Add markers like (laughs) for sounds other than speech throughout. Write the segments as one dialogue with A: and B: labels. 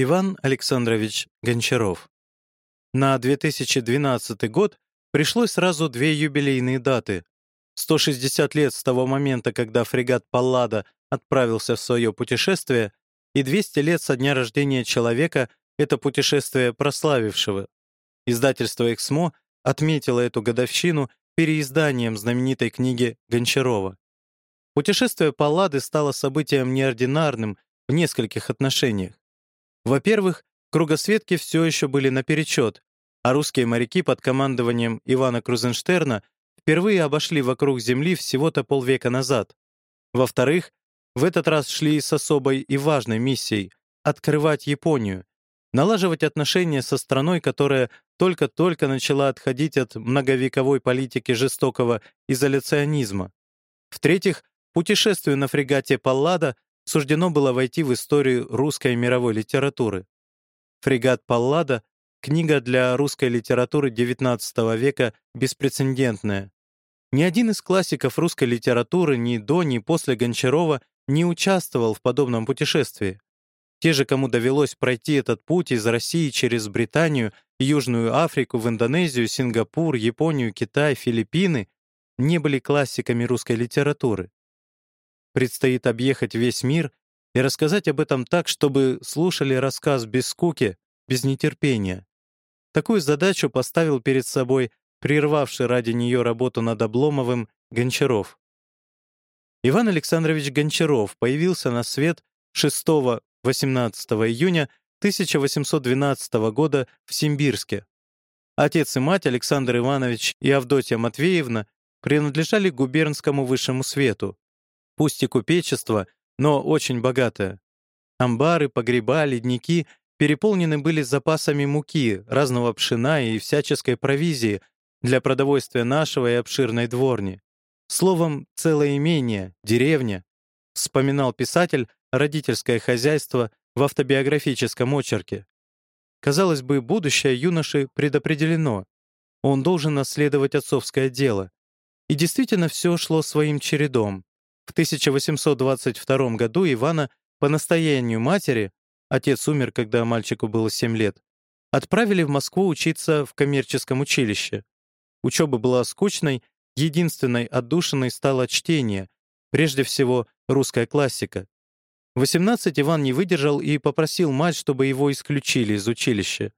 A: Иван Александрович Гончаров. На 2012 год пришлось сразу две юбилейные даты. 160 лет с того момента, когда фрегат «Паллада» отправился в свое путешествие, и 200 лет со дня рождения человека, это путешествие прославившего. Издательство «Эксмо» отметило эту годовщину переизданием знаменитой книги Гончарова. Путешествие Паллады стало событием неординарным в нескольких отношениях. Во-первых, кругосветки все еще были наперечет, а русские моряки под командованием Ивана Крузенштерна впервые обошли вокруг Земли всего-то полвека назад. Во-вторых, в этот раз шли с особой и важной миссией — открывать Японию, налаживать отношения со страной, которая только-только начала отходить от многовековой политики жестокого изоляционизма. В-третьих, путешествию на фрегате «Паллада» суждено было войти в историю русской мировой литературы. Фрегат «Паллада» — книга для русской литературы XIX века беспрецедентная. Ни один из классиков русской литературы ни до, ни после Гончарова не участвовал в подобном путешествии. Те же, кому довелось пройти этот путь из России через Британию, Южную Африку, в Индонезию, Сингапур, Японию, Китай, Филиппины, не были классиками русской литературы. Предстоит объехать весь мир и рассказать об этом так, чтобы слушали рассказ без скуки, без нетерпения. Такую задачу поставил перед собой прервавший ради нее работу над Обломовым Гончаров. Иван Александрович Гончаров появился на свет 6-18 июня 1812 года в Симбирске. Отец и мать Александр Иванович и Авдотья Матвеевна принадлежали губернскому высшему свету. Пусть и купечество, но очень богатое. Амбары, погреба, ледники переполнены были запасами муки, разного пшена и всяческой провизии для продовольствия нашего и обширной дворни. Словом, целое имение, деревня, вспоминал писатель родительское хозяйство в автобиографическом очерке. Казалось бы, будущее юноши предопределено. Он должен наследовать отцовское дело. И действительно все шло своим чередом. В 1822 году Ивана по настоянию матери, отец умер, когда мальчику было 7 лет, отправили в Москву учиться в коммерческом училище. Учеба была скучной, единственной отдушиной стало чтение, прежде всего русская классика. 18 Иван не выдержал и попросил мать, чтобы его исключили из училища.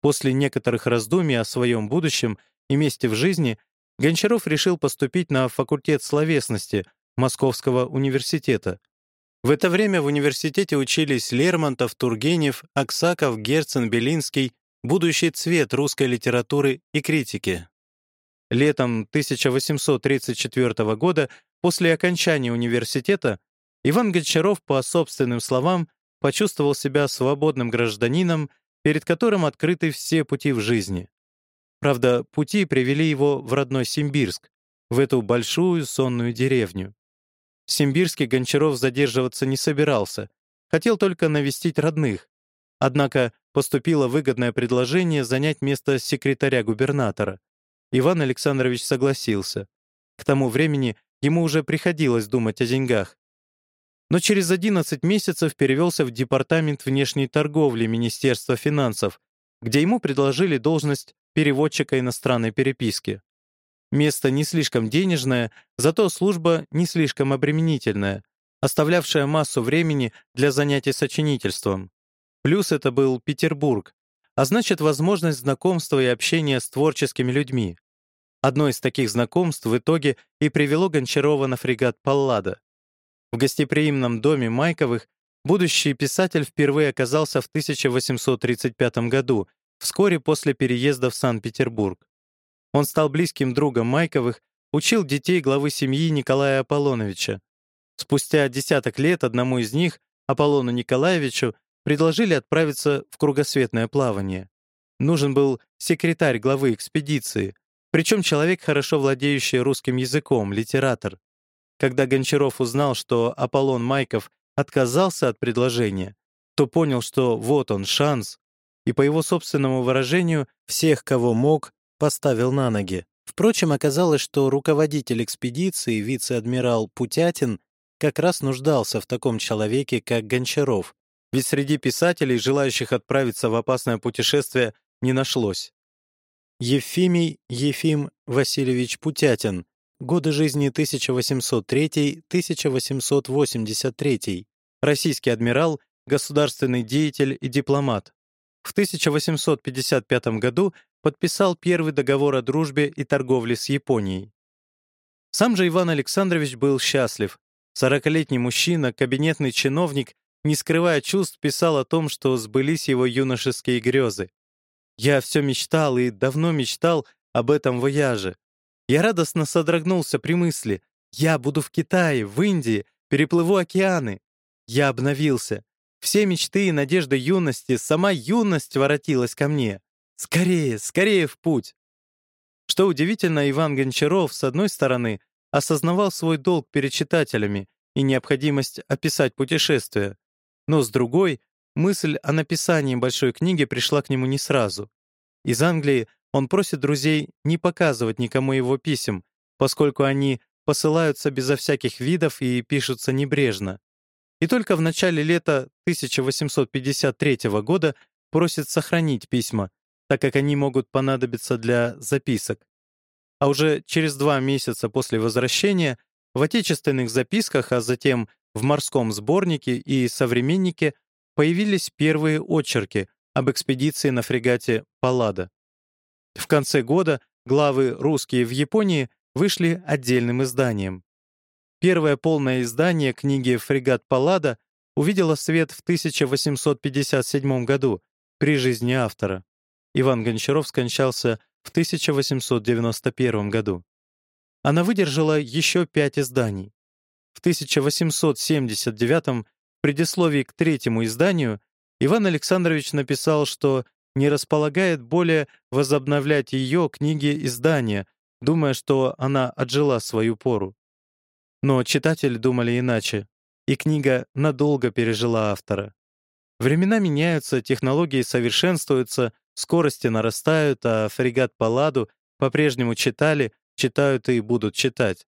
A: После некоторых раздумий о своем будущем и месте в жизни Гончаров решил поступить на факультет словесности Московского университета. В это время в университете учились Лермонтов, Тургенев, Аксаков, Герцен, Белинский, будущий цвет русской литературы и критики. Летом 1834 года, после окончания университета, Иван Гончаров, по собственным словам, почувствовал себя свободным гражданином, перед которым открыты все пути в жизни. Правда, пути привели его в родной Симбирск, в эту большую сонную деревню. В Симбирске Гончаров задерживаться не собирался, хотел только навестить родных. Однако поступило выгодное предложение занять место секретаря губернатора. Иван Александрович согласился. К тому времени ему уже приходилось думать о деньгах но через 11 месяцев перевелся в Департамент внешней торговли Министерства финансов, где ему предложили должность переводчика иностранной переписки. Место не слишком денежное, зато служба не слишком обременительная, оставлявшая массу времени для занятий сочинительством. Плюс это был Петербург, а значит возможность знакомства и общения с творческими людьми. Одно из таких знакомств в итоге и привело Гончарова на фрегат «Паллада». В гостеприимном доме Майковых будущий писатель впервые оказался в 1835 году, вскоре после переезда в Санкт-Петербург. Он стал близким другом Майковых, учил детей главы семьи Николая Аполлоновича. Спустя десяток лет одному из них, Аполлону Николаевичу, предложили отправиться в кругосветное плавание. Нужен был секретарь главы экспедиции, причем человек, хорошо владеющий русским языком, литератор. Когда Гончаров узнал, что Аполлон Майков отказался от предложения, то понял, что вот он шанс, и по его собственному выражению всех, кого мог, поставил на ноги. Впрочем, оказалось, что руководитель экспедиции, вице-адмирал Путятин, как раз нуждался в таком человеке, как Гончаров, ведь среди писателей, желающих отправиться в опасное путешествие, не нашлось. Ефимий Ефим Васильевич Путятин. Годы жизни 1803-1883. Российский адмирал, государственный деятель и дипломат. В 1855 году подписал первый договор о дружбе и торговле с Японией. Сам же Иван Александрович был счастлив. Сорокалетний мужчина, кабинетный чиновник, не скрывая чувств, писал о том, что сбылись его юношеские грезы. «Я все мечтал и давно мечтал об этом вояже. Я радостно содрогнулся при мысли. Я буду в Китае, в Индии, переплыву океаны. Я обновился. Все мечты и надежды юности, сама юность воротилась ко мне. Скорее, скорее в путь. Что удивительно, Иван Гончаров, с одной стороны, осознавал свой долг перед читателями и необходимость описать путешествие, но с другой, мысль о написании большой книги пришла к нему не сразу. Из Англии он просит друзей не показывать никому его писем, поскольку они посылаются безо всяких видов и пишутся небрежно. И только в начале лета 1853 года просит сохранить письма, так как они могут понадобиться для записок. А уже через два месяца после возвращения в отечественных записках, а затем в морском сборнике и современнике появились первые очерки об экспедиции на фрегате «Паллада». В конце года главы «Русские в Японии» вышли отдельным изданием. Первое полное издание книги «Фрегат Паллада» увидело свет в 1857 году при жизни автора. Иван Гончаров скончался в 1891 году. Она выдержала еще пять изданий. В 1879 в предисловии к третьему изданию Иван Александрович написал, что не располагает более возобновлять ее книги издания, думая, что она отжила свою пору. Но читатели думали иначе, и книга надолго пережила автора. Времена меняются, технологии совершенствуются, скорости нарастают, а фрегат Палладу по-прежнему читали, читают и будут читать.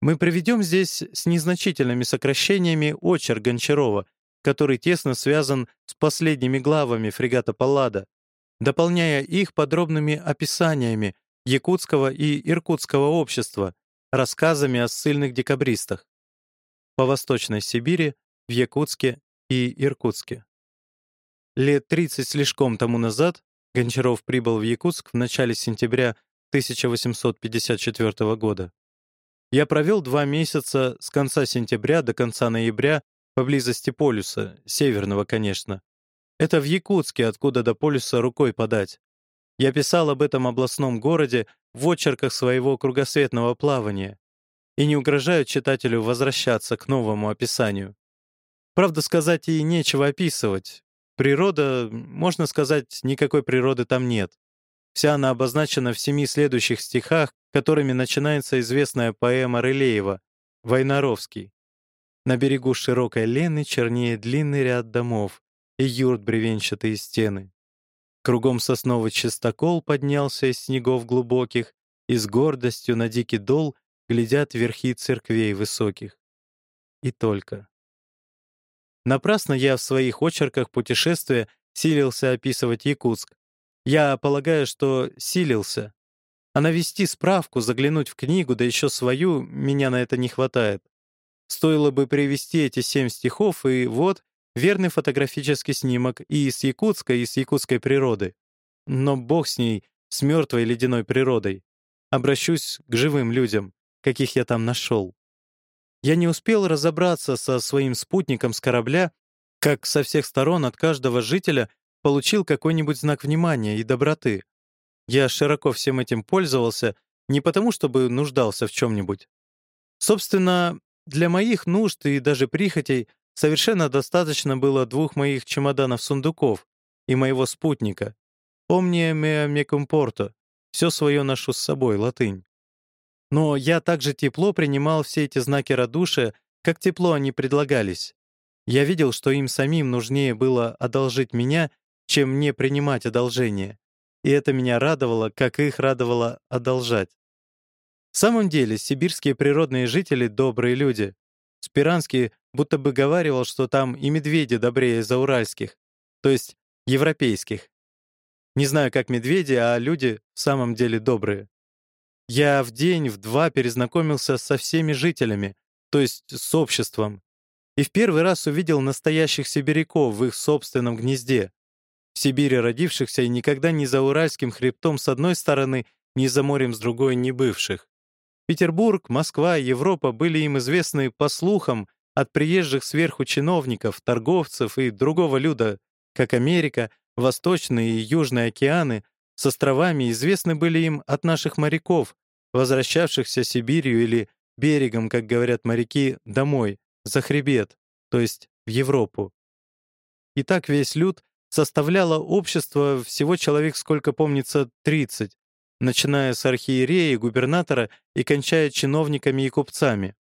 A: Мы приведем здесь с незначительными сокращениями очерк Гончарова, который тесно связан с последними главами фрегата Паллада, дополняя их подробными описаниями якутского и иркутского общества, рассказами о ссыльных декабристах по Восточной Сибири, в Якутске и Иркутске. Лет 30 слишком тому назад Гончаров прибыл в Якутск в начале сентября 1854 года. Я провел два месяца с конца сентября до конца ноября поблизости полюса, северного, конечно. Это в Якутске, откуда до полюса рукой подать. Я писал об этом областном городе в очерках своего кругосветного плавания и не угрожаю читателю возвращаться к новому описанию. Правда сказать и нечего описывать. Природа, можно сказать, никакой природы там нет. Вся она обозначена в семи следующих стихах, которыми начинается известная поэма Рылеева «Войнаровский». На берегу широкой лены чернее длинный ряд домов и юрт бревенчатые стены. Кругом сосновый чистокол поднялся из снегов глубоких, и с гордостью на дикий дол глядят верхи церквей высоких. И только. Напрасно я в своих очерках путешествия силился описывать Якутск. Я полагаю, что силился. А навести справку, заглянуть в книгу, да еще свою, меня на это не хватает. Стоило бы привести эти семь стихов, и вот верный фотографический снимок и с Якутска, и с якутской природы. Но бог с ней, с мертвой ледяной природой. Обращусь к живым людям, каких я там нашел. Я не успел разобраться со своим спутником с корабля, как со всех сторон от каждого жителя получил какой-нибудь знак внимания и доброты. Я широко всем этим пользовался не потому, чтобы нуждался в чем-нибудь. Собственно, для моих нужд и даже прихотей совершенно достаточно было двух моих чемоданов-сундуков и моего спутника. «Omnia mea mecum porto» — «Все свое ношу с собой» — латынь. Но я также тепло принимал все эти знаки радушия, как тепло они предлагались. Я видел, что им самим нужнее было одолжить меня, чем не принимать одолжение. И это меня радовало, как их радовало одолжать. В самом деле, сибирские природные жители — добрые люди. Спиранский будто бы говаривал, что там и медведи добрее зауральских, то есть европейских. Не знаю, как медведи, а люди в самом деле добрые. Я в день, в два перезнакомился со всеми жителями, то есть с обществом, и в первый раз увидел настоящих сибиряков в их собственном гнезде. В Сибири родившихся и никогда не за Уральским хребтом с одной стороны, ни за морем с другой не бывших. Петербург, Москва, Европа были им известны по слухам от приезжих сверху чиновников, торговцев и другого люда, как Америка, Восточные и Южные океаны с островами известны были им от наших моряков, возвращавшихся Сибирью или берегом, как говорят моряки, домой, за хребет, то есть в Европу. И так весь люд составляло общество всего человек, сколько помнится, 30, начиная с архиерея губернатора и кончая чиновниками и купцами.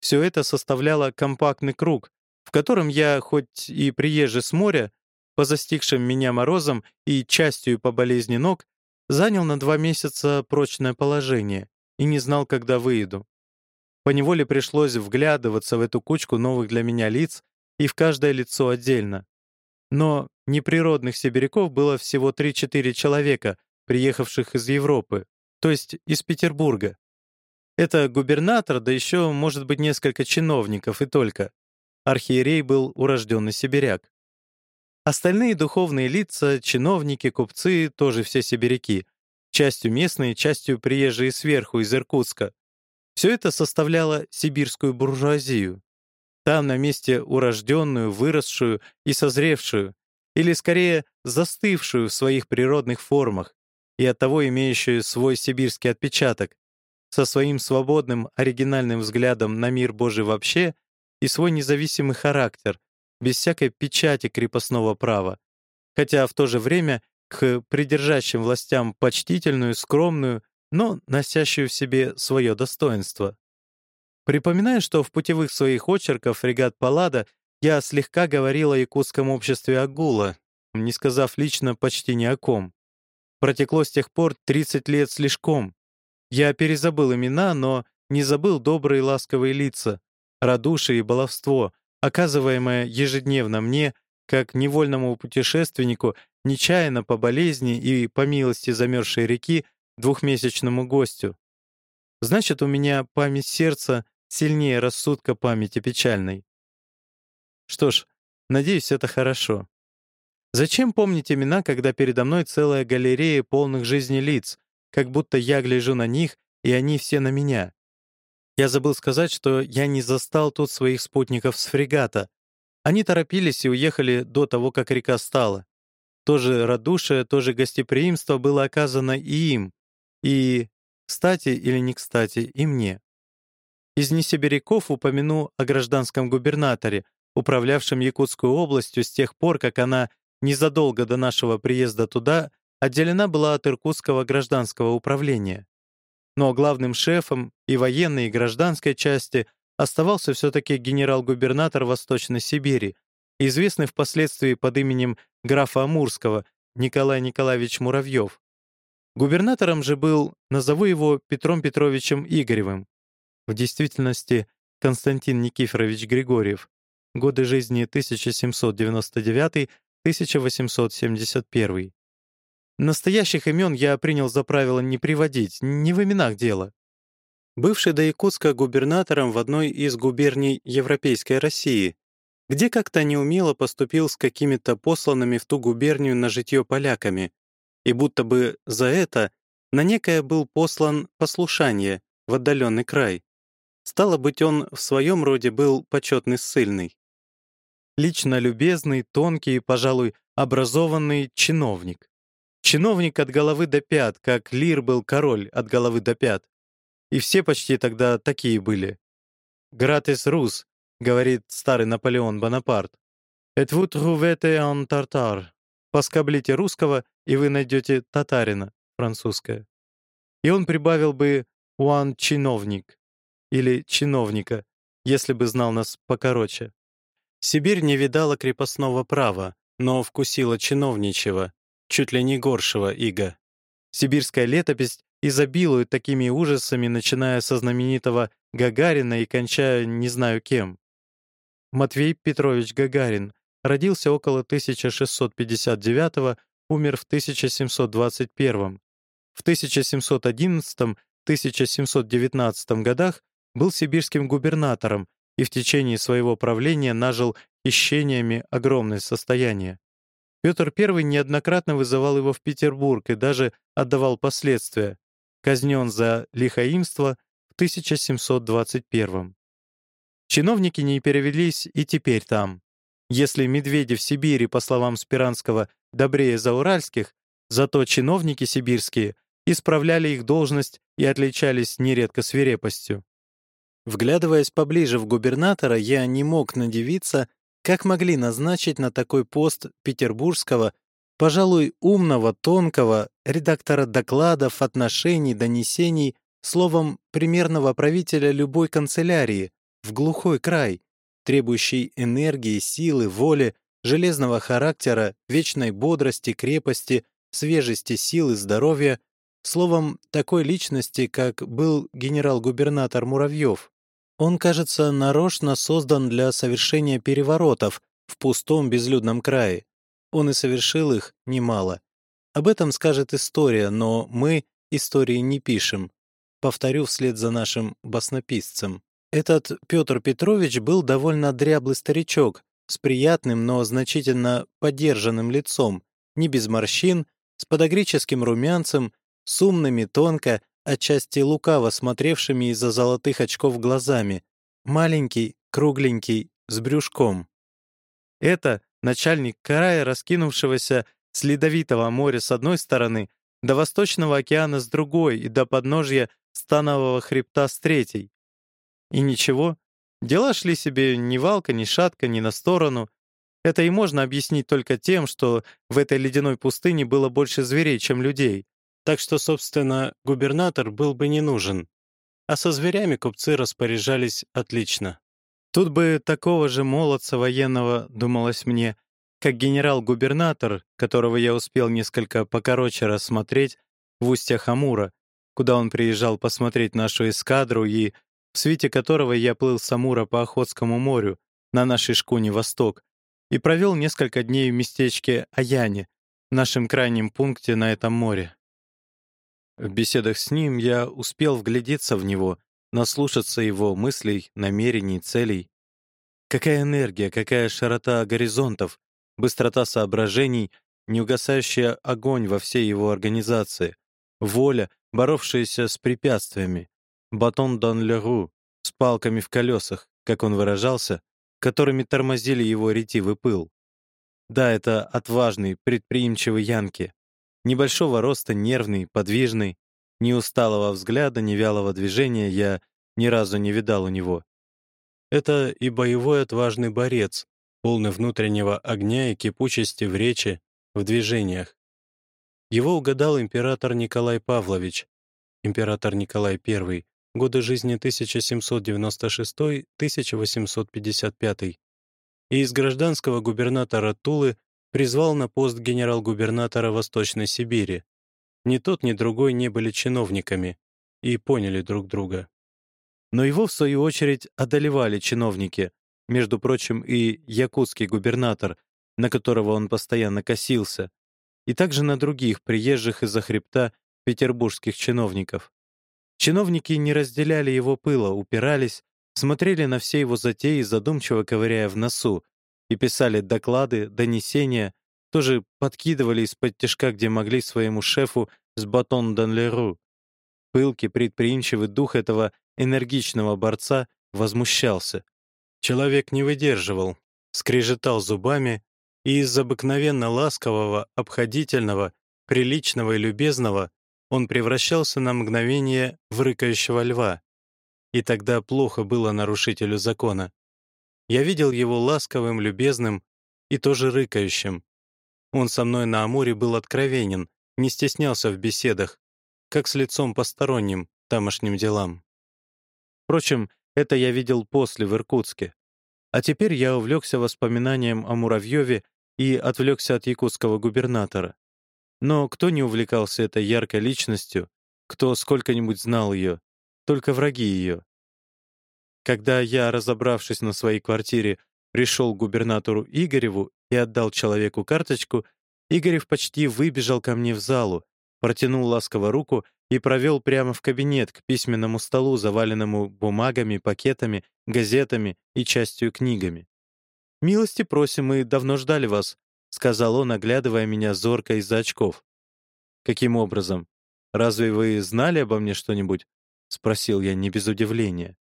A: Все это составляло компактный круг, в котором я, хоть и приезжий с моря, по застигшим меня морозам и частью по болезни ног, занял на два месяца прочное положение и не знал, когда выйду. Поневоле пришлось вглядываться в эту кучку новых для меня лиц и в каждое лицо отдельно. Но неприродных сибиряков было всего 3-4 человека, приехавших из Европы, то есть из Петербурга. Это губернатор, да еще, может быть, несколько чиновников и только. Архиерей был урожденный сибиряк. Остальные духовные лица, чиновники, купцы, тоже все сибиряки. Частью местные, частью приезжие сверху, из Иркутска. Все это составляло сибирскую буржуазию. Там на месте урожденную, выросшую и созревшую, или скорее застывшую в своих природных формах и оттого имеющую свой сибирский отпечаток, со своим свободным оригинальным взглядом на мир Божий вообще и свой независимый характер, без всякой печати крепостного права, хотя в то же время к придержащим властям почтительную, скромную, но носящую в себе свое достоинство. Припоминаю, что в путевых своих очерках «Фрегат Паллада» я слегка говорил о якутском обществе Агула, не сказав лично почти ни о ком. Протекло с тех пор 30 лет слишком. Я перезабыл имена, но не забыл добрые ласковые лица, радушие и баловство, оказываемое ежедневно мне, как невольному путешественнику, нечаянно по болезни и по милости замерзшей реки, двухмесячному гостю. Значит, у меня память сердца сильнее рассудка памяти печальной. Что ж, надеюсь, это хорошо. Зачем помнить имена, когда передо мной целая галерея полных жизни лиц, как будто я гляжу на них, и они все на меня? Я забыл сказать, что я не застал тут своих спутников с фрегата. Они торопились и уехали до того, как река стала. То же радушие, то же гостеприимство было оказано и им, и, кстати или не кстати, и мне. Из несибиряков упомяну о гражданском губернаторе, управлявшем Якутской областью с тех пор, как она незадолго до нашего приезда туда отделена была от Иркутского гражданского управления. Но главным шефом и военной, и гражданской части оставался все-таки генерал-губернатор Восточной Сибири, известный впоследствии под именем графа Амурского Николай Николаевич Муравьев. Губернатором же был, назову его Петром Петровичем Игоревым. В действительности Константин Никифорович Григорьев. Годы жизни 1799-1871. Настоящих имен я принял за правило не приводить, не в именах дело. Бывший до Якутска губернатором в одной из губерний Европейской России, где как-то неумело поступил с какими-то посланными в ту губернию на житье поляками, и будто бы за это на некое был послан послушание в отдаленный край. Стало быть, он в своем роде был почетный ссыльный. Лично любезный, тонкий и, пожалуй, образованный чиновник. Чиновник от головы до пят, как Лир был король от головы до пят. И все почти тогда такие были. «Гратис рус», — говорит старый Наполеон Бонапарт. «Et vous trouvez un tartare». Поскоблите русского, и вы найдете татарина, французское. И он прибавил бы «one чиновник» или «чиновника», если бы знал нас покороче. Сибирь не видала крепостного права, но вкусила чиновничего, чуть ли не горшего ига. Сибирская летопись изобилует такими ужасами, начиная со знаменитого Гагарина и кончая не знаю кем. Матвей Петрович Гагарин, родился около 1659 умер в 1721 В 1711-1719 годах был сибирским губернатором и в течение своего правления нажил хищениями огромное состояние. Петр I неоднократно вызывал его в Петербург и даже отдавал последствия. Казнен за лихаимство в 1721 Чиновники не перевелись и теперь там. Если медведи в Сибири, по словам Спиранского, добрее зауральских, зато чиновники сибирские исправляли их должность и отличались нередко свирепостью. Вглядываясь поближе в губернатора, я не мог надевиться, как могли назначить на такой пост петербургского, пожалуй, умного, тонкого, редактора докладов, отношений, донесений, словом, примерного правителя любой канцелярии, в глухой край, требующий энергии, силы, воли, железного характера, вечной бодрости, крепости, свежести силы, здоровья, словом, такой личности, как был генерал-губернатор Муравьев. Он, кажется, нарочно создан для совершения переворотов в пустом безлюдном крае. Он и совершил их немало. Об этом скажет история, но мы истории не пишем. Повторю вслед за нашим баснописцем. Этот Петр Петрович был довольно дряблый старичок, с приятным, но значительно подержанным лицом, не без морщин, с подогреческим румянцем, с умными, тонко, отчасти лукаво смотревшими из-за золотых очков глазами, маленький, кругленький, с брюшком. Это начальник края, раскинувшегося с ледовитого моря с одной стороны, до Восточного океана с другой и до подножья Станового хребта с третьей. И ничего, дела шли себе ни валка, ни шатка, ни на сторону. Это и можно объяснить только тем, что в этой ледяной пустыне было больше зверей, чем людей. Так что, собственно, губернатор был бы не нужен. А со зверями купцы распоряжались отлично. Тут бы такого же молодца военного, думалось мне, как генерал-губернатор, которого я успел несколько покороче рассмотреть в устьях Амура, куда он приезжал посмотреть нашу эскадру и в свете которого я плыл с Амура по Охотскому морю на нашей шкуне «Восток» и провел несколько дней в местечке Аяне, нашем крайнем пункте на этом море. В беседах с ним я успел вглядеться в него, наслушаться его мыслей, намерений, целей. Какая энергия, какая широта горизонтов, быстрота соображений, неугасающий огонь во всей его организации, воля, боровшаяся с препятствиями, батон дан леру с палками в колесах, как он выражался, которыми тормозили его ретивый пыл. Да, это отважный, предприимчивый Янки. Небольшого роста, нервный, подвижный, ни усталого взгляда, ни вялого движения я ни разу не видал у него. Это и боевой отважный борец, полный внутреннего огня и кипучести в речи, в движениях. Его угадал император Николай Павлович, император Николай I, годы жизни 1796-1855, и из гражданского губернатора Тулы призвал на пост генерал-губернатора Восточной Сибири. Ни тот, ни другой не были чиновниками и поняли друг друга. Но его, в свою очередь, одолевали чиновники, между прочим, и якутский губернатор, на которого он постоянно косился, и также на других приезжих из-за хребта петербургских чиновников. Чиновники не разделяли его пыла, упирались, смотрели на все его затеи, задумчиво ковыряя в носу, и писали доклады, донесения, тоже подкидывали из-под тяжка, где могли своему шефу с батон Данлеру. Пылкий, предприимчивый дух этого энергичного борца возмущался. Человек не выдерживал, скрежетал зубами и из обыкновенно ласкового, обходительного, приличного и любезного он превращался на мгновение в рыкающего льва. И тогда плохо было нарушителю закона. Я видел его ласковым, любезным и тоже рыкающим. Он со мной на Амуре был откровенен, не стеснялся в беседах, как с лицом посторонним, тамошним делам. Впрочем, это я видел после в Иркутске. А теперь я увлекся воспоминанием о Муравьеве и отвлекся от якутского губернатора. Но кто не увлекался этой яркой личностью, кто сколько-нибудь знал ее, только враги ее. Когда я, разобравшись на своей квартире, пришел к губернатору Игореву и отдал человеку карточку, Игорев почти выбежал ко мне в залу, протянул ласково руку и провел прямо в кабинет к письменному столу, заваленному бумагами, пакетами, газетами и частью книгами. «Милости просим, мы давно ждали вас», — сказал он, оглядывая меня зорко из-за очков. «Каким образом? Разве вы знали обо мне что-нибудь?» — спросил я не без удивления.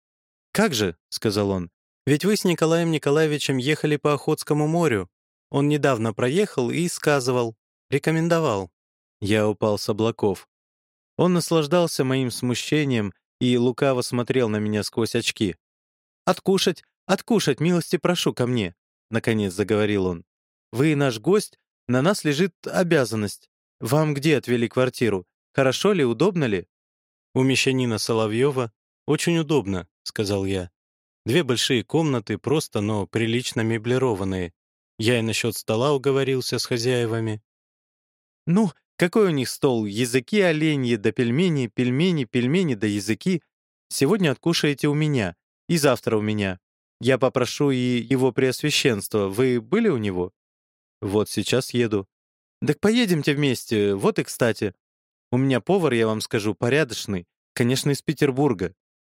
A: «Как же?» — сказал он. «Ведь вы с Николаем Николаевичем ехали по Охотскому морю. Он недавно проехал и сказывал, рекомендовал». Я упал с облаков. Он наслаждался моим смущением и лукаво смотрел на меня сквозь очки. «Откушать, откушать, милости прошу ко мне», — наконец заговорил он. «Вы наш гость, на нас лежит обязанность. Вам где отвели квартиру? Хорошо ли, удобно ли?» «У мещанина Соловьева очень удобно», — сказал я. «Две большие комнаты, просто, но прилично меблированные. Я и насчет стола уговорился с хозяевами». «Ну, какой у них стол? Языки оленьи да пельмени, пельмени, пельмени да языки. Сегодня откушаете у меня, и завтра у меня. Я попрошу и его преосвященство. Вы были у него? Вот сейчас еду. Так поедемте вместе, вот и кстати. У меня повар, я вам скажу, порядочный. Конечно, из Петербурга.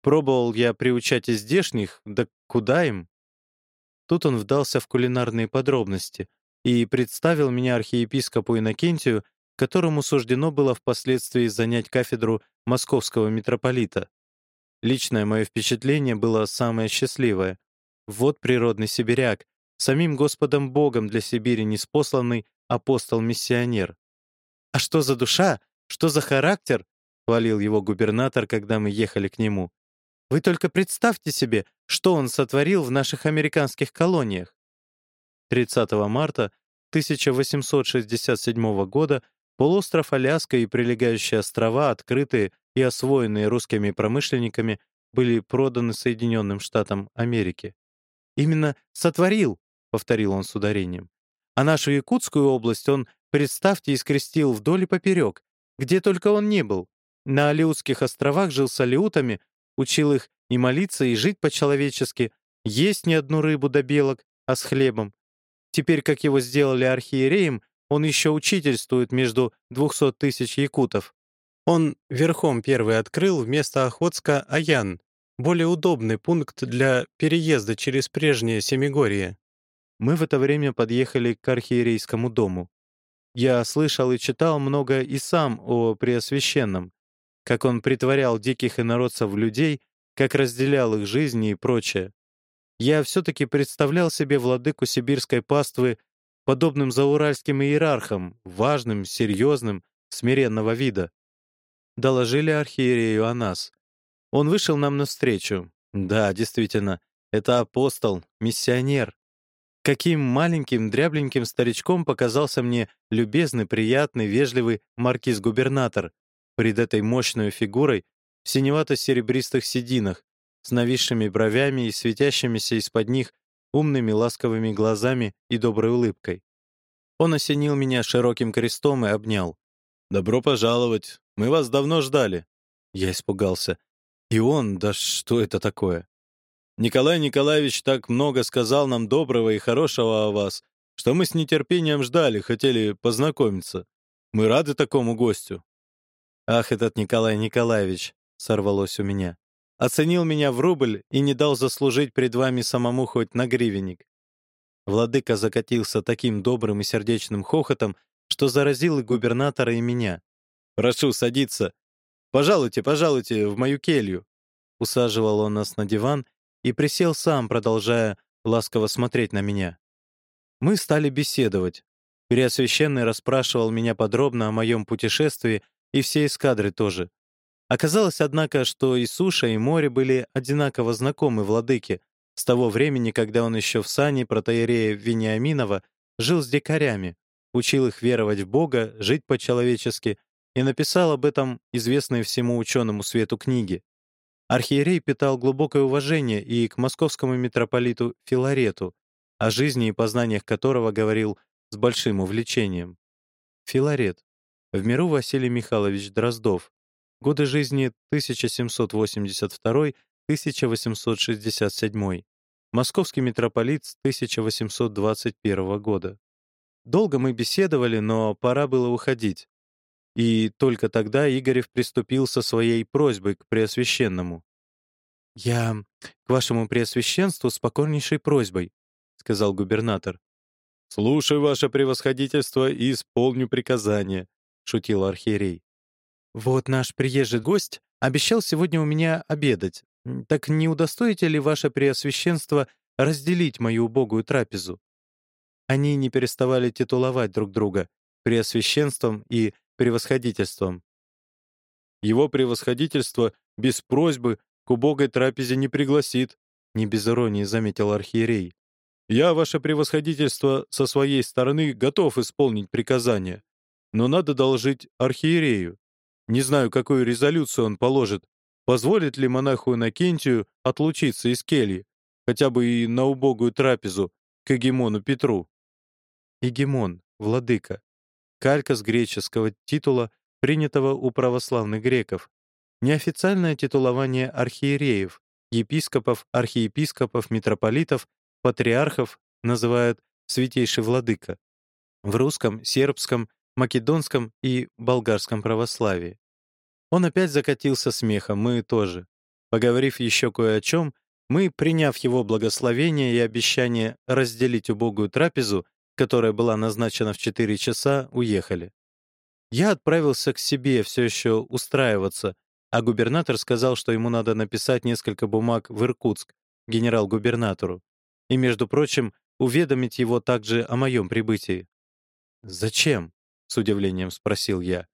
A: Пробовал я приучать из здешних, да куда им? Тут он вдался в кулинарные подробности и представил меня архиепископу Иннокентию которому суждено было впоследствии занять кафедру московского митрополита. Личное мое впечатление было самое счастливое. Вот природный сибиряк, самим Господом Богом для Сибири неспосланный апостол-миссионер. «А что за душа? Что за характер?» — хвалил его губернатор, когда мы ехали к нему. «Вы только представьте себе, что он сотворил в наших американских колониях». 30 марта 1867 года Полуостров Аляска и прилегающие острова, открытые и освоенные русскими промышленниками, были проданы Соединенным Штатам Америки. «Именно сотворил», — повторил он с ударением. «А нашу Якутскую область он, представьте, искрестил вдоль и поперек, где только он не был. На Алиутских островах жил с алиутами, учил их и молиться, и жить по-человечески, есть не одну рыбу да белок, а с хлебом. Теперь, как его сделали архиереем, он еще учительствует между 200 тысяч якутов. Он верхом первый открыл вместо Охотска Аян, более удобный пункт для переезда через прежнее Семигорье. Мы в это время подъехали к архиерейскому дому. Я слышал и читал много и сам о Преосвященном, как он притворял диких инородцев в людей, как разделял их жизни и прочее. Я все-таки представлял себе владыку сибирской паствы подобным зауральским иерархам, важным, серьезным, смиренного вида. Доложили архиерею о нас. Он вышел нам навстречу. Да, действительно, это апостол, миссионер. Каким маленьким, дрябленьким старичком показался мне любезный, приятный, вежливый маркиз-губернатор пред этой мощной фигурой в синевато-серебристых сединах, с нависшими бровями и светящимися из-под них умными ласковыми глазами и доброй улыбкой. Он осенил меня широким крестом и обнял. «Добро пожаловать! Мы вас давно ждали!» Я испугался. И он, да что это такое? Николай Николаевич так много сказал нам доброго и хорошего о вас, что мы с нетерпением ждали, хотели познакомиться. Мы рады такому гостю. Ах, этот Николай Николаевич, сорвалось у меня оценил меня в рубль и не дал заслужить пред вами самому хоть на гривенник. Владыка закатился таким добрым и сердечным хохотом, что заразил и губернатора, и меня. «Прошу садиться. Пожалуйте, пожалуйте, в мою келью». Усаживал он нас на диван и присел сам, продолжая ласково смотреть на меня. Мы стали беседовать. Преосвященный расспрашивал меня подробно о моем путешествии и все эскадры тоже. Оказалось, однако, что и суша, и море были одинаково знакомы владыке с того времени, когда он еще в сане протоиерея Вениаминова жил с дикарями, учил их веровать в Бога, жить по-человечески и написал об этом известные всему ученому свету книги. Архиерей питал глубокое уважение и к московскому митрополиту Филарету, о жизни и познаниях которого говорил с большим увлечением. Филарет. В миру Василий Михайлович Дроздов, Годы жизни 1782-1867. московский митрополит с 1821 года. Долго мы беседовали, но пора было уходить. И только тогда Игорев приступил со своей просьбой к Преосвященному. «Я к вашему Преосвященству с покорнейшей просьбой», — сказал губернатор.
B: «Слушай, ваше превосходительство, и исполню приказание», — шутил архиерей.
A: «Вот наш приезжий гость обещал сегодня у меня обедать. Так не удостоите ли ваше Преосвященство разделить мою убогую трапезу?» Они не переставали титуловать друг друга Преосвященством и Превосходительством.
B: «Его превосходительство без просьбы к убогой трапезе не пригласит», — не без иронии заметил архиерей. «Я, ваше превосходительство, со своей стороны готов исполнить приказание, но надо должить архиерею. Не знаю, какую резолюцию он положит, позволит ли монаху Иннокентию отлучиться из кельи, хотя бы и на убогую трапезу, к Эгемону Петру».
A: Эгемон, владыка. Калька с греческого титула, принятого у православных греков, Неофициальное титулование архиереев, епископов, архиепископов, митрополитов, патриархов называют «святейший владыка» в русском, сербском, македонском и болгарском православии. Он опять закатился смехом, мы тоже. Поговорив еще кое о чем, мы, приняв его благословение и обещание разделить убогую трапезу, которая была назначена в 4 часа, уехали. Я отправился к себе все еще устраиваться, а губернатор сказал, что ему надо написать несколько бумаг в Иркутск генерал-губернатору и, между прочим, уведомить его также о моем прибытии. «Зачем?» — с удивлением спросил я.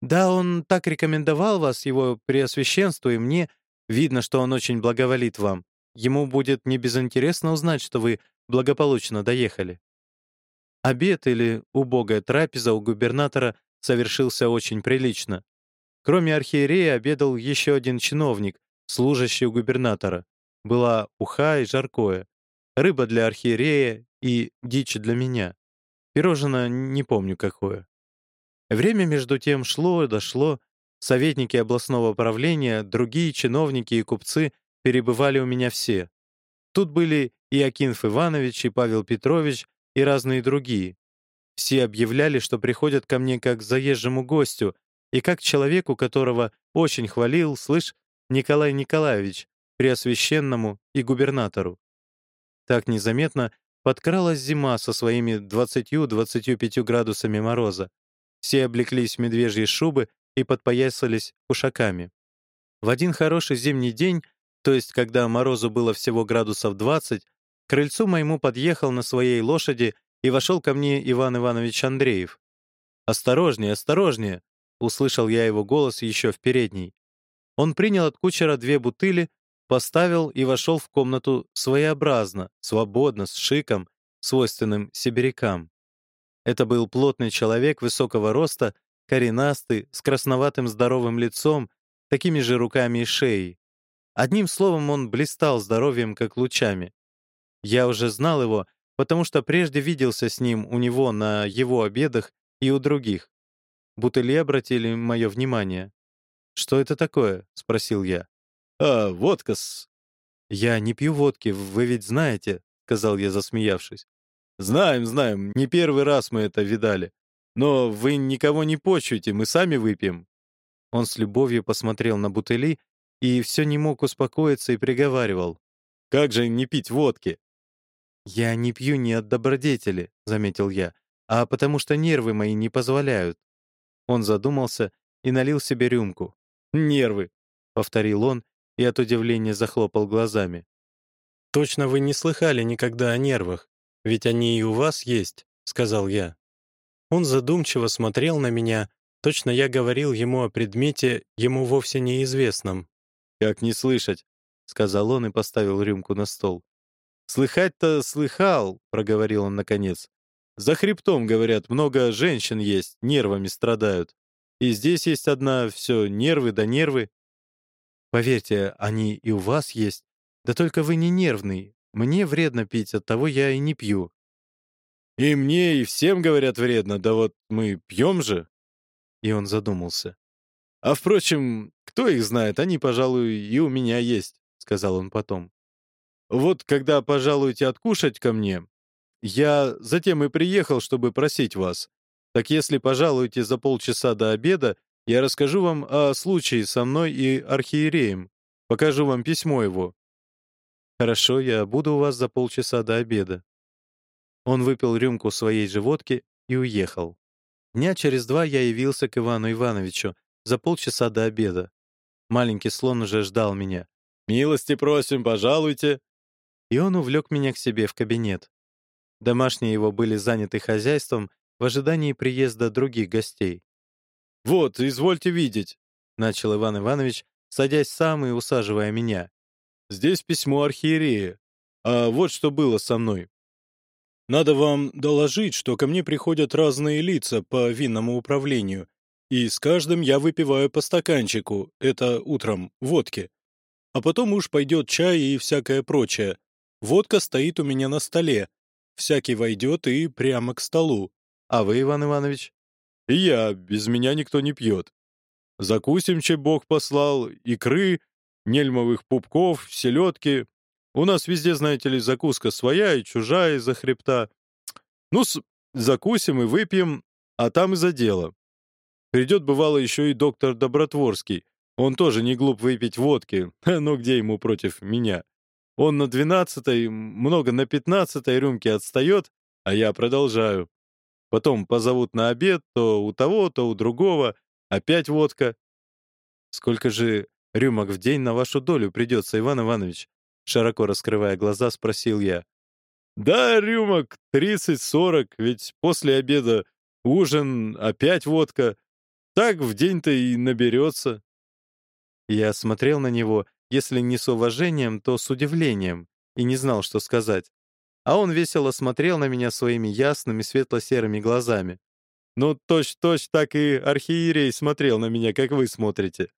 A: «Да он так рекомендовал вас, его преосвященству, и мне видно, что он очень благоволит вам. Ему будет небезынтересно узнать, что вы благополучно доехали». Обед или убогая трапеза у губернатора совершился очень прилично. Кроме архиерея обедал еще один чиновник, служащий у губернатора. Была уха и жаркое. Рыба для архиерея и дичь для меня. Пирожное не помню какое. Время между тем шло дошло. Советники областного правления, другие чиновники и купцы перебывали у меня все. Тут были и Акинф Иванович, и Павел Петрович, и разные другие. Все объявляли, что приходят ко мне как к заезжему гостю, и как человеку, которого очень хвалил, слышь, Николай Николаевич, преосвященному и губернатору. Так незаметно подкралась зима со своими 20-25 градусами мороза. Все облеклись в медвежьи шубы и подпоясались ушаками. В один хороший зимний день, то есть когда морозу было всего градусов 20, к крыльцу моему подъехал на своей лошади и вошел ко мне Иван Иванович Андреев. «Осторожнее, осторожнее!» Услышал я его голос еще в передней. Он принял от кучера две бутыли, поставил и вошел в комнату своеобразно, свободно, с шиком, свойственным сибирякам. Это был плотный человек высокого роста, коренастый, с красноватым здоровым лицом, такими же руками и шеей. Одним словом, он блистал здоровьем, как лучами. Я уже знал его, потому что прежде виделся с ним у него на его обедах и у других. Бутыли обратили мое внимание. «Что это такое?» — спросил я.
B: «А, водка-с».
A: «Я не пью водки, вы ведь знаете», — сказал я, засмеявшись.
B: «Знаем, знаем, не первый раз мы это видали. Но вы никого не почуете, мы сами выпьем».
A: Он с любовью посмотрел на бутыли и все не мог успокоиться и приговаривал.
B: «Как же не пить водки?»
A: «Я не пью не от добродетели», — заметил я, «а потому что нервы мои не позволяют. Он задумался и налил себе рюмку. «Нервы», — повторил он и от удивления захлопал глазами. «Точно вы не слыхали никогда о нервах, ведь они и у вас есть», — сказал я. Он задумчиво смотрел на меня, точно я говорил ему о предмете, ему вовсе неизвестном.
B: «Как не слышать?» — сказал он и поставил рюмку на стол. «Слыхать-то слыхал», — проговорил он наконец. За хребтом, говорят, много женщин есть, нервами страдают. И здесь есть одна, все нервы да нервы.
A: Поверьте, они и у вас есть. Да только вы не нервный. Мне вредно пить, оттого я и не пью.
B: И мне, и всем, говорят, вредно, да вот мы пьем же.
A: И он задумался.
B: А впрочем, кто их знает, они, пожалуй, и у меня есть, сказал он потом. Вот когда пожалуете откушать ко мне, я затем и приехал, чтобы просить вас. Так если пожалуете за полчаса до обеда, я расскажу вам о случае со мной и архиереем. Покажу вам письмо его».
A: «Хорошо, я буду у вас за полчаса до обеда». Он выпил рюмку своей же и уехал. Дня через два я явился к Ивану Ивановичу за полчаса до обеда. Маленький слон уже ждал меня.
B: «Милости просим, пожалуйте!»
A: И он увлек меня к себе в кабинет. Домашние его были заняты хозяйством в ожидании приезда других гостей.
B: «Вот, извольте видеть», — начал Иван Иванович, садясь сам и усаживая меня. «Здесь письмо архиерея. А вот что было со мной. Надо вам доложить, что ко мне приходят разные лица по винному управлению, и с каждым я выпиваю по стаканчику, это утром, водки. А потом уж пойдет чай и всякое прочее. Водка стоит у меня на столе, Всякий войдет и прямо к столу.
A: А вы, Иван Иванович?
B: И я, без меня никто не пьет. Закусим, че Бог послал, икры, нельмовых пупков, селедки. У нас везде, знаете ли, закуска своя и чужая из-за хребта. ну закусим и выпьем, а там и за дело. Придет, бывало, еще и доктор Добротворский. Он тоже не глуп выпить водки, (laughs) но где ему против меня? Он на двенадцатой, много на пятнадцатой рюмке отстает, а я продолжаю. Потом позовут на обед, то у того, то у другого, опять водка.
A: Сколько же рюмок в день на вашу долю придется, Иван Иванович? Широко раскрывая глаза, спросил я.
B: Да, рюмок тридцать-сорок, ведь после обеда ужин, опять водка. Так в день-то и наберется.
A: Я смотрел на него если не с уважением, то с удивлением, и не знал, что сказать. А он весело смотрел на меня своими ясными светло-серыми глазами.
B: «Ну, точь-точь так и архиерей смотрел на меня, как вы смотрите.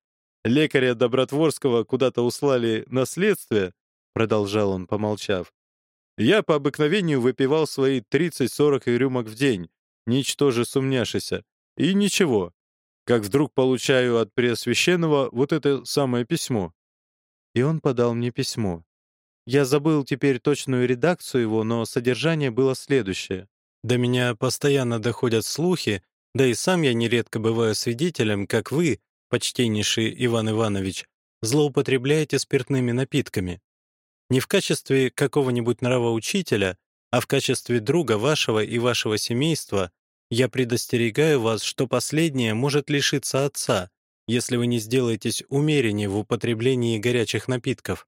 B: Лекаря Добротворского куда-то услали на следствие», продолжал он, помолчав. «Я по обыкновению выпивал свои 30-40 рюмок в день, ничтоже сумняшися. И ничего. Как вдруг получаю от Преосвященного вот это самое письмо
A: и он подал мне письмо. Я забыл теперь точную редакцию его, но содержание было следующее. До меня постоянно доходят слухи, да и сам я нередко бываю свидетелем, как вы, почтеннейший Иван Иванович, злоупотребляете спиртными напитками. Не в качестве какого-нибудь нравоучителя, а в качестве друга вашего и вашего семейства я предостерегаю вас, что последнее может лишиться отца, если вы не сделаетесь умереннее в употреблении горячих напитков.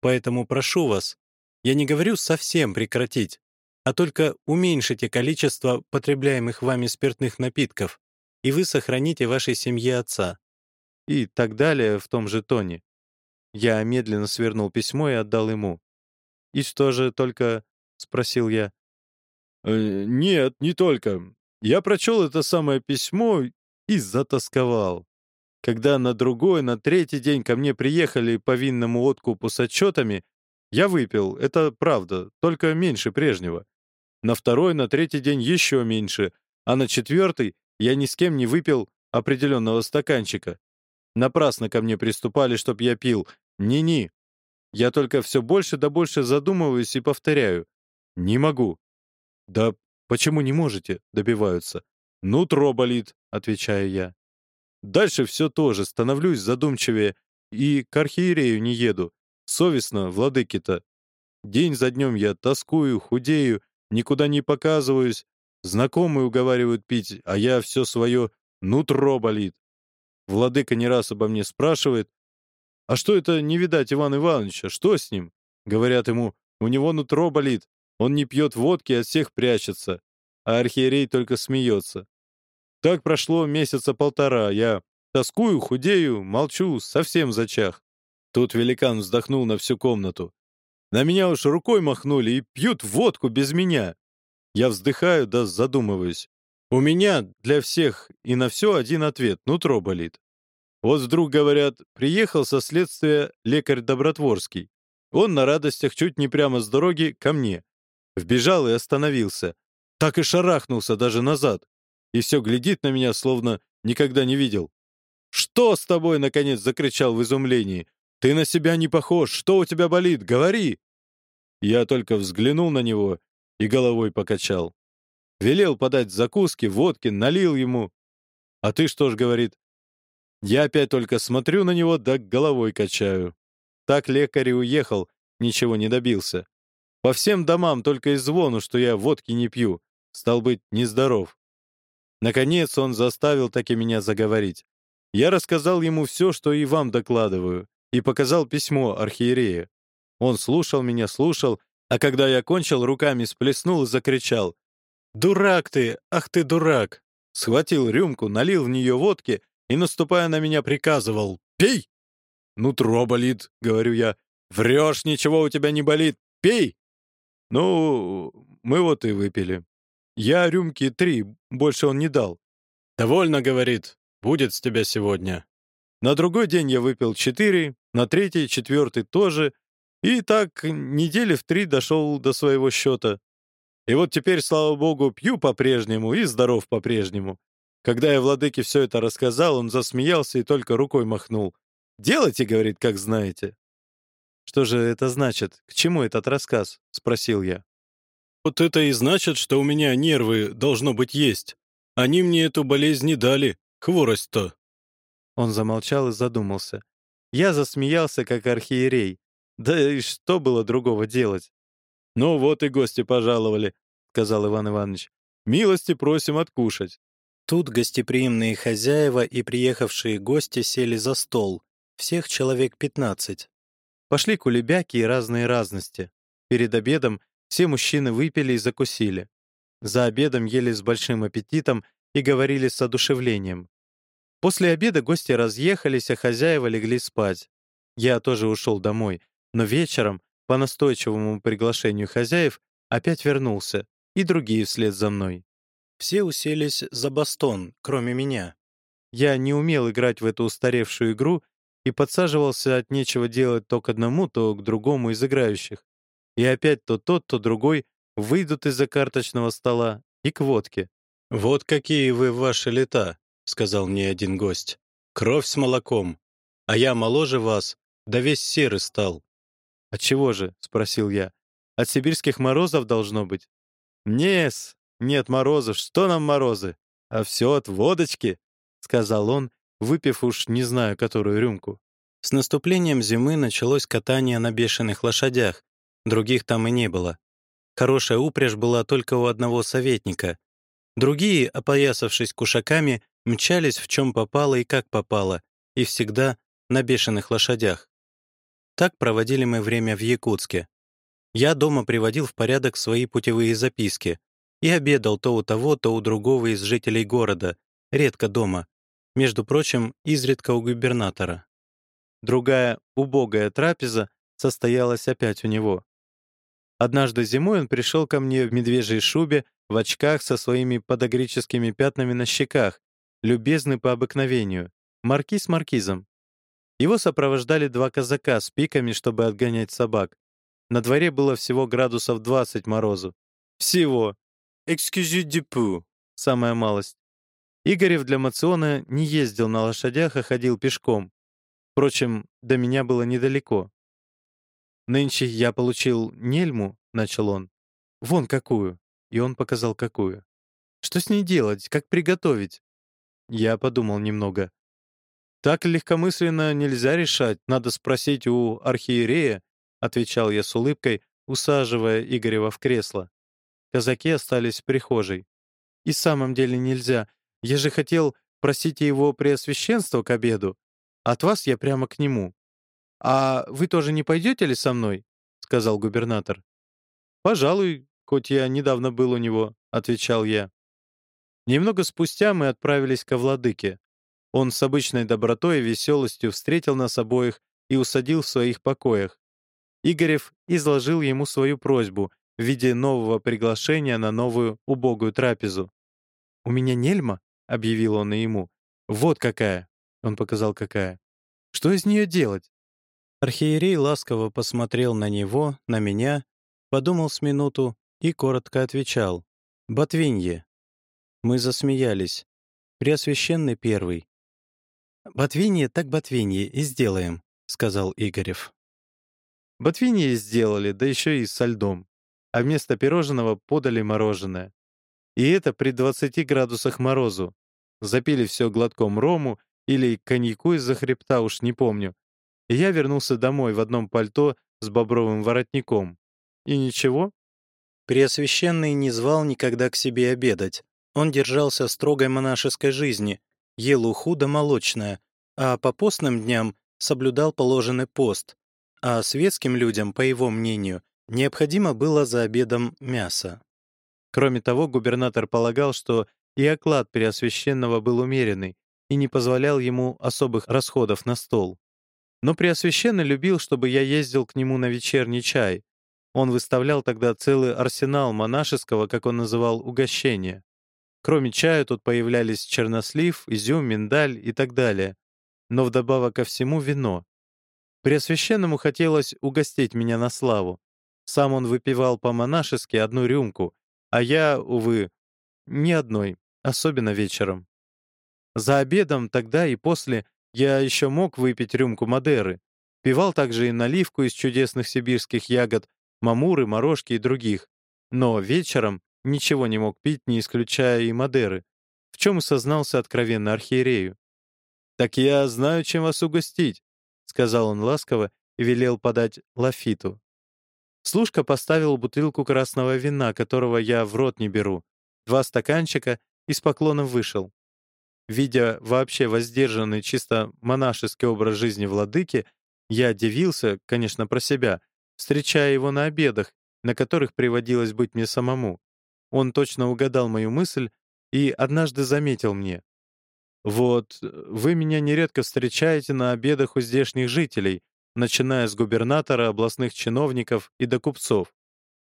A: Поэтому прошу вас, я не говорю совсем прекратить, а только уменьшите количество потребляемых вами спиртных напитков, и вы сохраните вашей семье отца. И так далее в том же тоне. Я медленно свернул письмо и отдал ему. «И что же только...» — спросил я.
B: «Э, «Нет, не только. Я прочел это самое письмо и затасковал. Когда на другой, на третий день ко мне приехали по винному откупу с отчетами, я выпил, это правда, только меньше прежнего. На второй, на третий день еще меньше, а на четвертый я ни с кем не выпил определенного стаканчика. Напрасно ко мне приступали, чтоб я пил. Ни-ни. Я только все больше да больше задумываюсь и повторяю. Не могу. Да почему не можете? Добиваются. Нутро болит, отвечаю я. Дальше все то же, становлюсь задумчивее и к архиерею не еду. Совестно, владыки-то. День за днем я тоскую, худею, никуда не показываюсь. Знакомые уговаривают пить, а я все свое нутро болит. Владыка не раз обо мне спрашивает, «А что это не видать Ивана Ивановича? Что с ним?» Говорят ему, «У него нутро болит, он не пьет водки, от всех прячется». А архиерей только смеется. Так прошло месяца полтора. Я тоскую, худею, молчу, совсем зачах. Тут великан вздохнул на всю комнату. На меня уж рукой махнули и пьют водку без меня. Я вздыхаю да задумываюсь. У меня для всех и на все один ответ — нутро болит. Вот вдруг, говорят, приехал со следствия лекарь Добротворский. Он на радостях чуть не прямо с дороги ко мне. Вбежал и остановился. Так и шарахнулся даже назад и все глядит на меня, словно никогда не видел. «Что с тобой?» — наконец закричал в изумлении. «Ты на себя не похож! Что у тебя болит? Говори!» Я только взглянул на него и головой покачал. Велел подать закуски, водки, налил ему. А ты что ж, говорит? Я опять только смотрю на него, да головой качаю. Так лекарь и уехал, ничего не добился. По всем домам только и звону, что я водки не пью. Стал быть, нездоров. Наконец он заставил таки меня заговорить. Я рассказал ему все, что и вам докладываю, и показал письмо архиерея. Он слушал меня, слушал, а когда я кончил, руками сплеснул и закричал. «Дурак ты! Ах ты дурак!» Схватил рюмку, налил в нее водки и, наступая на меня, приказывал «Пей!» «Нутро болит», — говорю я. «Врешь, ничего у тебя не болит. Пей!» Ну, мы вот и выпили. Я рюмки три, больше он не дал. «Довольно», — говорит, — «будет с тебя сегодня». На другой день я выпил четыре, на третий, четвертый тоже, и так недели в три дошел до своего счета. И вот теперь, слава богу, пью по-прежнему и здоров по-прежнему. Когда я владыке все это рассказал, он засмеялся и только рукой махнул. «Делайте, — говорит, — как знаете». «Что же это значит? К чему этот рассказ?» — спросил я. «Вот это и значит, что у меня нервы, должно быть, есть. Они мне эту болезнь не дали, хворость-то». Он замолчал и задумался. Я засмеялся, как архиерей. Да и что было другого делать? «Ну вот и гости пожаловали», — сказал Иван Иванович. «Милости просим откушать». Тут гостеприимные хозяева и приехавшие гости сели за стол. Всех человек пятнадцать. Пошли кулебяки и разные разности. Перед обедом все мужчины выпили и закусили. За обедом ели с большим аппетитом и говорили с одушевлением. После обеда гости разъехались, а хозяева легли спать. Я тоже ушел домой, но вечером, по настойчивому приглашению хозяев опять вернулся, и другие вслед за мной. Все уселись за бастон, кроме меня. Я не умел играть в эту устаревшую игру и подсаживался от нечего делать то к одному, то к другому из играющих. И опять то тот, то другой выйдут из-за карточного стола и к водке. «Вот какие вы ваши лета», — сказал мне один гость. «Кровь с молоком. А я моложе вас, да весь серый стал. «От чего же?» — спросил я. «От сибирских морозов должно быть?» «Нес, нет морозов, что нам морозы? А все от водочки», — сказал он, выпив уж не знаю которую рюмку. С наступлением зимы началось катание на бешеных лошадях, других там и не было. Хорошая упряжь была только у одного советника. Другие, опоясавшись кушаками, мчались в чем попало и как попало, и всегда на бешеных лошадях. Так проводили мы время в Якутске. Я дома приводил в порядок свои путевые записки и обедал то у того, то у другого из жителей города, редко дома, между прочим, изредка у губернатора. Другая, убогая трапеза состоялась опять у него. Однажды зимой он пришел ко мне в медвежьей шубе, в очках со своими подогрическими пятнами на щеках, любезный по обыкновению, маркиз маркизом. Его сопровождали два казака с пиками, чтобы отгонять собак. На дворе было всего градусов 20 морозу. Всего. Excuse peu. Самая малость. Игорев для Мациона не ездил на лошадях, а ходил пешком. Впрочем, до меня было недалеко. «Нынче я получил нельму», — начал он. «Вон какую». И он показал какую. «Что с ней делать? Как приготовить?» Я подумал немного. «Так легкомысленно нельзя решать, надо спросить у архиерея», отвечал я с улыбкой, усаживая Игорева в кресло. Казаки остались в прихожей. «И самом деле нельзя. Я же хотел просить его преосвященство к обеду. От вас я прямо к нему. А вы тоже не пойдете ли со мной?» — сказал губернатор. «Пожалуй, хоть я недавно был у него», — отвечал я. Немного спустя мы отправились ко владыке. Он с обычной добротой и веселостью встретил нас обоих и усадил в своих покоях. Игорев изложил ему свою просьбу в виде нового приглашения на новую убогую трапезу. «У меня нельма», — объявил он и ему. «Вот какая!» — он показал какая. «Что из нее делать?» Архиерей ласково посмотрел на него, на меня, подумал с минуту и коротко отвечал. «Ботвинье». Мы засмеялись. Преосвященный первый. «Ботвинье так ботвинье и сделаем», — сказал Игорев.
A: Ботвиньи сделали, да еще и со льдом. А вместо пирожного подали мороженое. И это при 20 градусах морозу. Запили все глотком рому или коньяку из-за хребта, уж не помню. Я вернулся домой в одном пальто с бобровым воротником. И ничего. Преосвященный не звал никогда к себе обедать. Он держался строгой монашеской жизни, ел уху да молочное, а по постным дням соблюдал положенный пост, а светским людям, по его мнению, необходимо было за обедом мясо. Кроме того, губернатор полагал, что и оклад Преосвященного был умеренный и не позволял ему особых расходов на стол. Но Преосвященный любил, чтобы я ездил к нему на вечерний чай. Он выставлял тогда целый арсенал монашеского, как он называл, угощения. Кроме чая тут появлялись чернослив, изюм, миндаль и так далее. Но вдобавок ко всему вино. Преосвященному хотелось угостить меня на славу. Сам он выпивал по-монашески одну рюмку, а я, увы, ни одной, особенно вечером. За обедом тогда и после я еще мог выпить рюмку Мадеры. Пивал также и наливку из чудесных сибирских ягод, мамуры, морожки и других. Но вечером ничего не мог пить, не исключая и Мадеры, в чем сознался откровенно архиерею. «Так я знаю, чем вас угостить», — сказал он ласково и велел подать лафиту. Служка поставил бутылку красного вина, которого я в рот не беру, два стаканчика и с поклоном вышел. Видя вообще воздержанный, чисто монашеский образ жизни владыки, я удивился, конечно, про себя, встречая его на обедах, на которых приводилось быть мне самому. Он точно угадал мою мысль и однажды заметил мне. «Вот, вы меня нередко встречаете на обедах у здешних жителей, начиная с губернатора, областных чиновников и до купцов.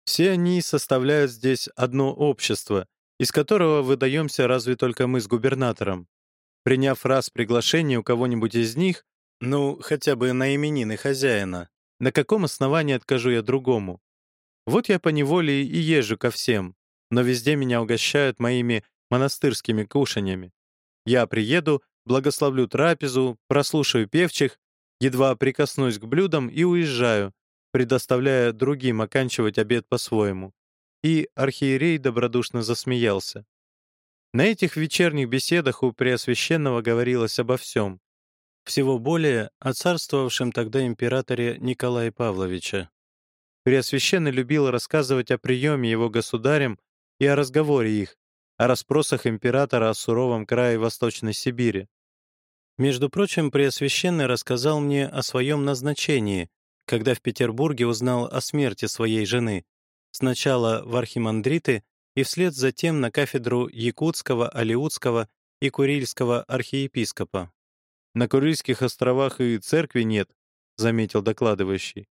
A: Все они составляют здесь одно общество, из которого выдаемся разве только мы с губернатором. Приняв раз приглашение у кого-нибудь из них, ну, хотя бы на именины хозяина, на каком основании откажу я другому? Вот я поневоле и езжу ко всем, но везде меня угощают моими монастырскими кушаньями. Я приеду, благословлю трапезу, прослушаю певчих, едва прикоснусь к блюдам и уезжаю, предоставляя другим оканчивать обед по-своему и архиерей добродушно засмеялся. На этих вечерних беседах у Преосвященного говорилось обо всем. Всего более о царствовавшем тогда императоре Николае Павловиче. Преосвященный любил рассказывать о приеме его государем и о разговоре их, о расспросах императора о суровом крае Восточной Сибири. Между прочим, Преосвященный рассказал мне о своем назначении, когда в Петербурге узнал о смерти своей жены, сначала в архимандриты и вслед затем на кафедру Якутского, Алиутского и Курильского архиепископа. «На Курильских островах и церкви нет», — заметил докладывающий.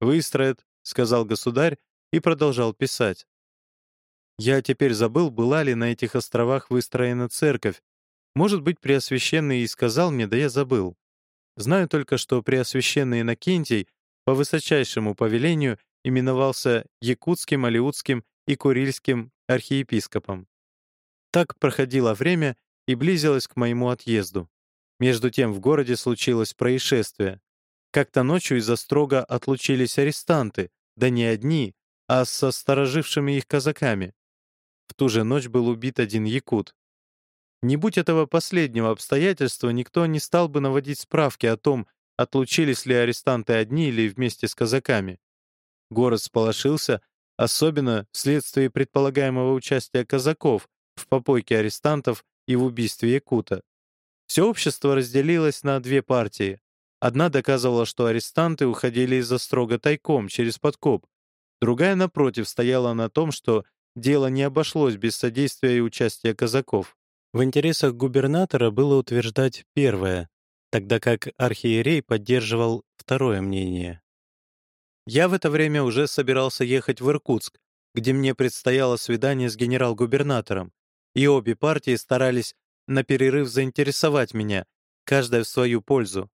A: «Выстроят», — сказал государь и продолжал писать. «Я теперь забыл, была ли на этих островах выстроена церковь. Может быть, Преосвященный и сказал мне, да я забыл. Знаю только, что Преосвященный Иннокентий по высочайшему повелению именовался Якутским, Алиутским и Курильским архиепископом. Так проходило время и близилось к моему отъезду. Между тем в городе случилось происшествие. Как-то ночью из-за строго отлучились арестанты, да не одни, а со сторожившими их казаками. В ту же ночь был убит один якут. Не будь этого последнего обстоятельства, никто не стал бы наводить справки о том, отлучились ли арестанты одни или вместе с казаками. Город сполошился, особенно вследствие предполагаемого участия казаков в попойке арестантов и в убийстве Якута. Все общество разделилось на две партии. Одна доказывала, что арестанты уходили из-за строго тайком, через подкоп. Другая, напротив, стояла на том, что дело не обошлось без содействия и участия казаков. В интересах губернатора было утверждать первое, тогда как архиерей поддерживал второе мнение. Я в это время уже собирался ехать в Иркутск, где мне предстояло свидание с генерал-губернатором, и обе партии старались на перерыв заинтересовать меня, каждая в свою пользу.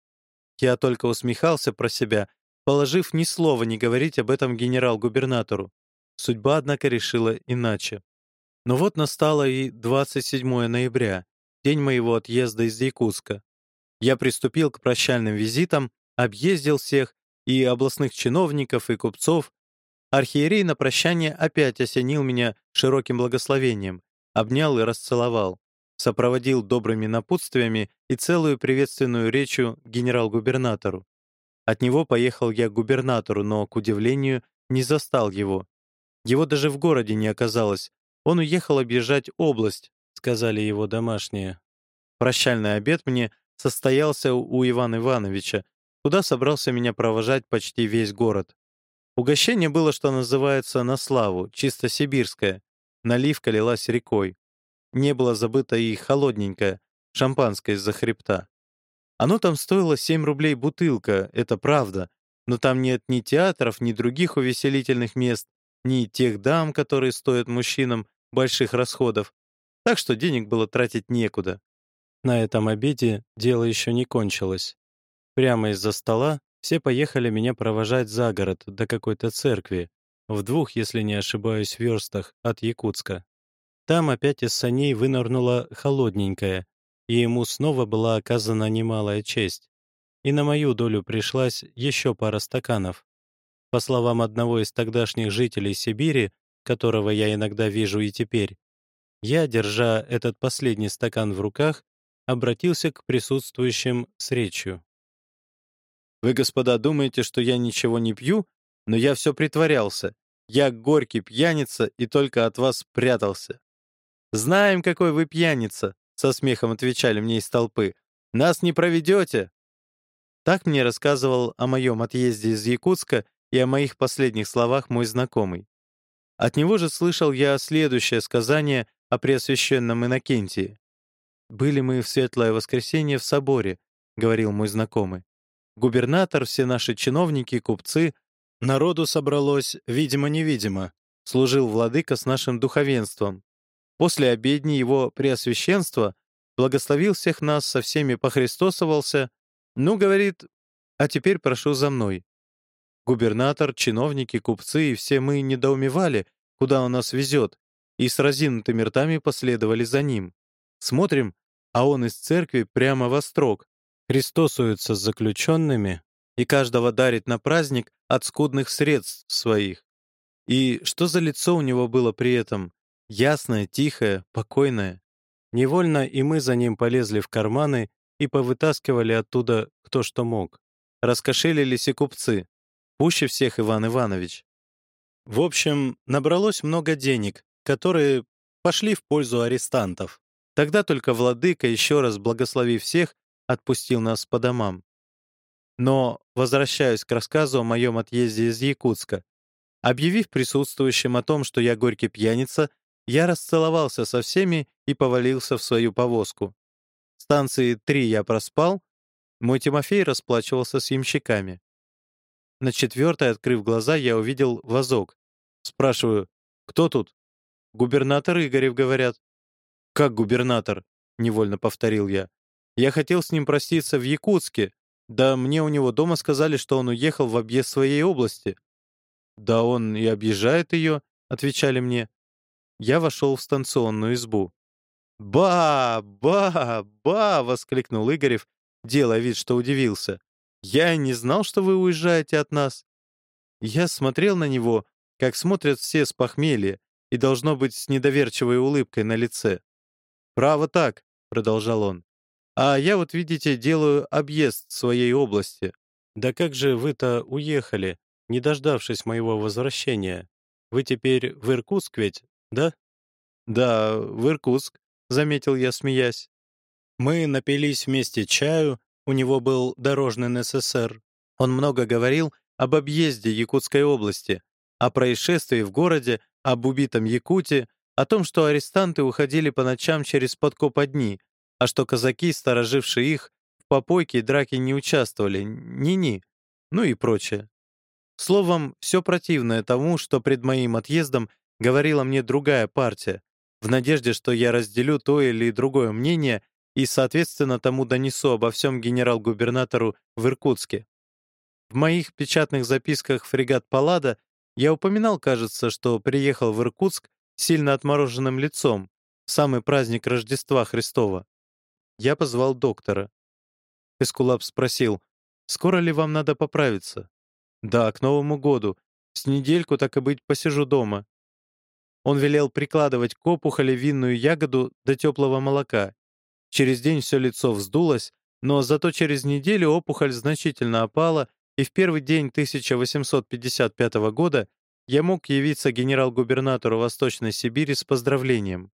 A: Я только усмехался про себя, положив ни слова не говорить об этом генерал-губернатору. Судьба, однако, решила иначе. Но вот настало и 27 ноября, день моего отъезда из Якутска. Я приступил к прощальным визитам, объездил всех и областных чиновников, и купцов. Архиерей на прощание опять осенил меня широким благословением, обнял и расцеловал, сопроводил добрыми напутствиями и целую приветственную речью генерал-губернатору. От него поехал я к губернатору, но, к удивлению, не застал его. Его даже в городе не оказалось. Он уехал объезжать область, сказали его домашние. Прощальный обед мне состоялся у Ивана Ивановича, куда собрался меня провожать почти весь город. Угощение было, что называется, на славу, чисто сибирское. Наливка лилась рекой. Не было забыто и холодненькое, шампанское из-за хребта. Оно там стоило 7 рублей бутылка, это правда, но там нет ни театров, ни других увеселительных мест, ни тех дам, которые стоят мужчинам больших расходов, так что денег было тратить некуда. На этом обеде дело еще не кончилось. Прямо из-за стола все поехали меня провожать за город до какой-то церкви, в двух, если не ошибаюсь, верстах от Якутска. Там опять из саней вынырнула холодненькая, и ему снова была оказана немалая честь. И на мою долю пришлась еще пара стаканов. По словам одного из тогдашних жителей Сибири, которого я иногда вижу и теперь, я, держа этот последний стакан в руках, обратился к присутствующим с речью. «Вы, господа, думаете, что я ничего не пью, но я все притворялся. Я горький пьяница и только от вас прятался». «Знаем, какой вы пьяница», со смехом отвечали мне из толпы. «Нас не проведете!» Так мне рассказывал о моем отъезде из Якутска и о моих последних словах мой знакомый. От него же слышал я следующее сказание о Преосвященном Иннокентии. «Были мы в Светлое воскресенье в соборе», — говорил мой знакомый. «Губернатор, все наши чиновники, купцы. Народу собралось, видимо-невидимо. Служил владыка с нашим духовенством. После обедни его преосвященство благословил всех нас, со всеми похристосовался. Ну, говорит, а теперь прошу за мной. Губернатор, чиновники, купцы и все мы недоумевали, куда он нас везет, и с разинутыми ртами последовали за ним. Смотрим, а он из церкви прямо во строк. Христосуется с заключенными и каждого дарит на праздник от скудных средств своих. И что за лицо у него было при этом? Ясное, тихое, покойное. Невольно и мы за ним полезли в карманы и повытаскивали оттуда кто что мог. Раскошелились и купцы. Пуще всех Иван Иванович. В общем, набралось много денег, которые пошли в пользу арестантов. Тогда только владыка, еще раз благословив всех, отпустил нас по домам. Но возвращаюсь к рассказу о моем отъезде из Якутска. Объявив присутствующим о том, что я горький пьяница, я расцеловался со всеми и повалился в свою повозку. Станции три я проспал, мой Тимофей расплачивался с ямщиками. На четвертой, открыв глаза, я увидел вазок. Спрашиваю, кто тут? Губернатор Игорев, говорят. Как губернатор? Невольно повторил я. Я хотел с ним проститься в Якутске, да мне у него дома сказали, что он уехал в объезд своей области. Да он и объезжает ее, отвечали мне я вошел в станционную избу. «Ба! Ба! Ба!» — воскликнул Игорев, делая вид, что удивился. «Я не знал, что вы уезжаете от нас». Я смотрел на него, как смотрят все с похмелья, и, должно быть, с недоверчивой улыбкой на лице. «Право так», — продолжал он. «А я вот, видите, делаю объезд своей области». «Да как же вы-то уехали, не дождавшись моего возвращения? Вы теперь в Иркутск ведь, да? Да, в Иркутск, заметил я, смеясь. Мы напились вместе чаю, у него был дорожный НССР. Он много говорил об объезде Якутской области, о происшествии в городе, об убитом Якуте, о том, что арестанты уходили по ночам через подкоп одни, а что казаки, сторожившие их, в попойке и драке не участвовали, ни-ни, ну и прочее. Словом, все противное тому, что пред моим отъездом говорила мне другая партия, в надежде, что я разделю то или другое мнение и, соответственно, тому донесу обо всем генерал-губернатору в Иркутске. В моих печатных записках «Фрегат Паллада» я упоминал, кажется, что приехал в Иркутск сильно отмороженным лицом самый праздник Рождества Христова. Я позвал доктора. Эскулап спросил, «Скоро ли вам надо поправиться?» Да, к Новому году. С недельку, так и быть, посижу дома. Он велел прикладывать к опухоли винную ягоду до теплого молока. Через день все лицо вздулось, но зато через неделю опухоль значительно опала, и в первый день 1855 года я мог явиться генерал-губернатору Восточной Сибири с поздравлением.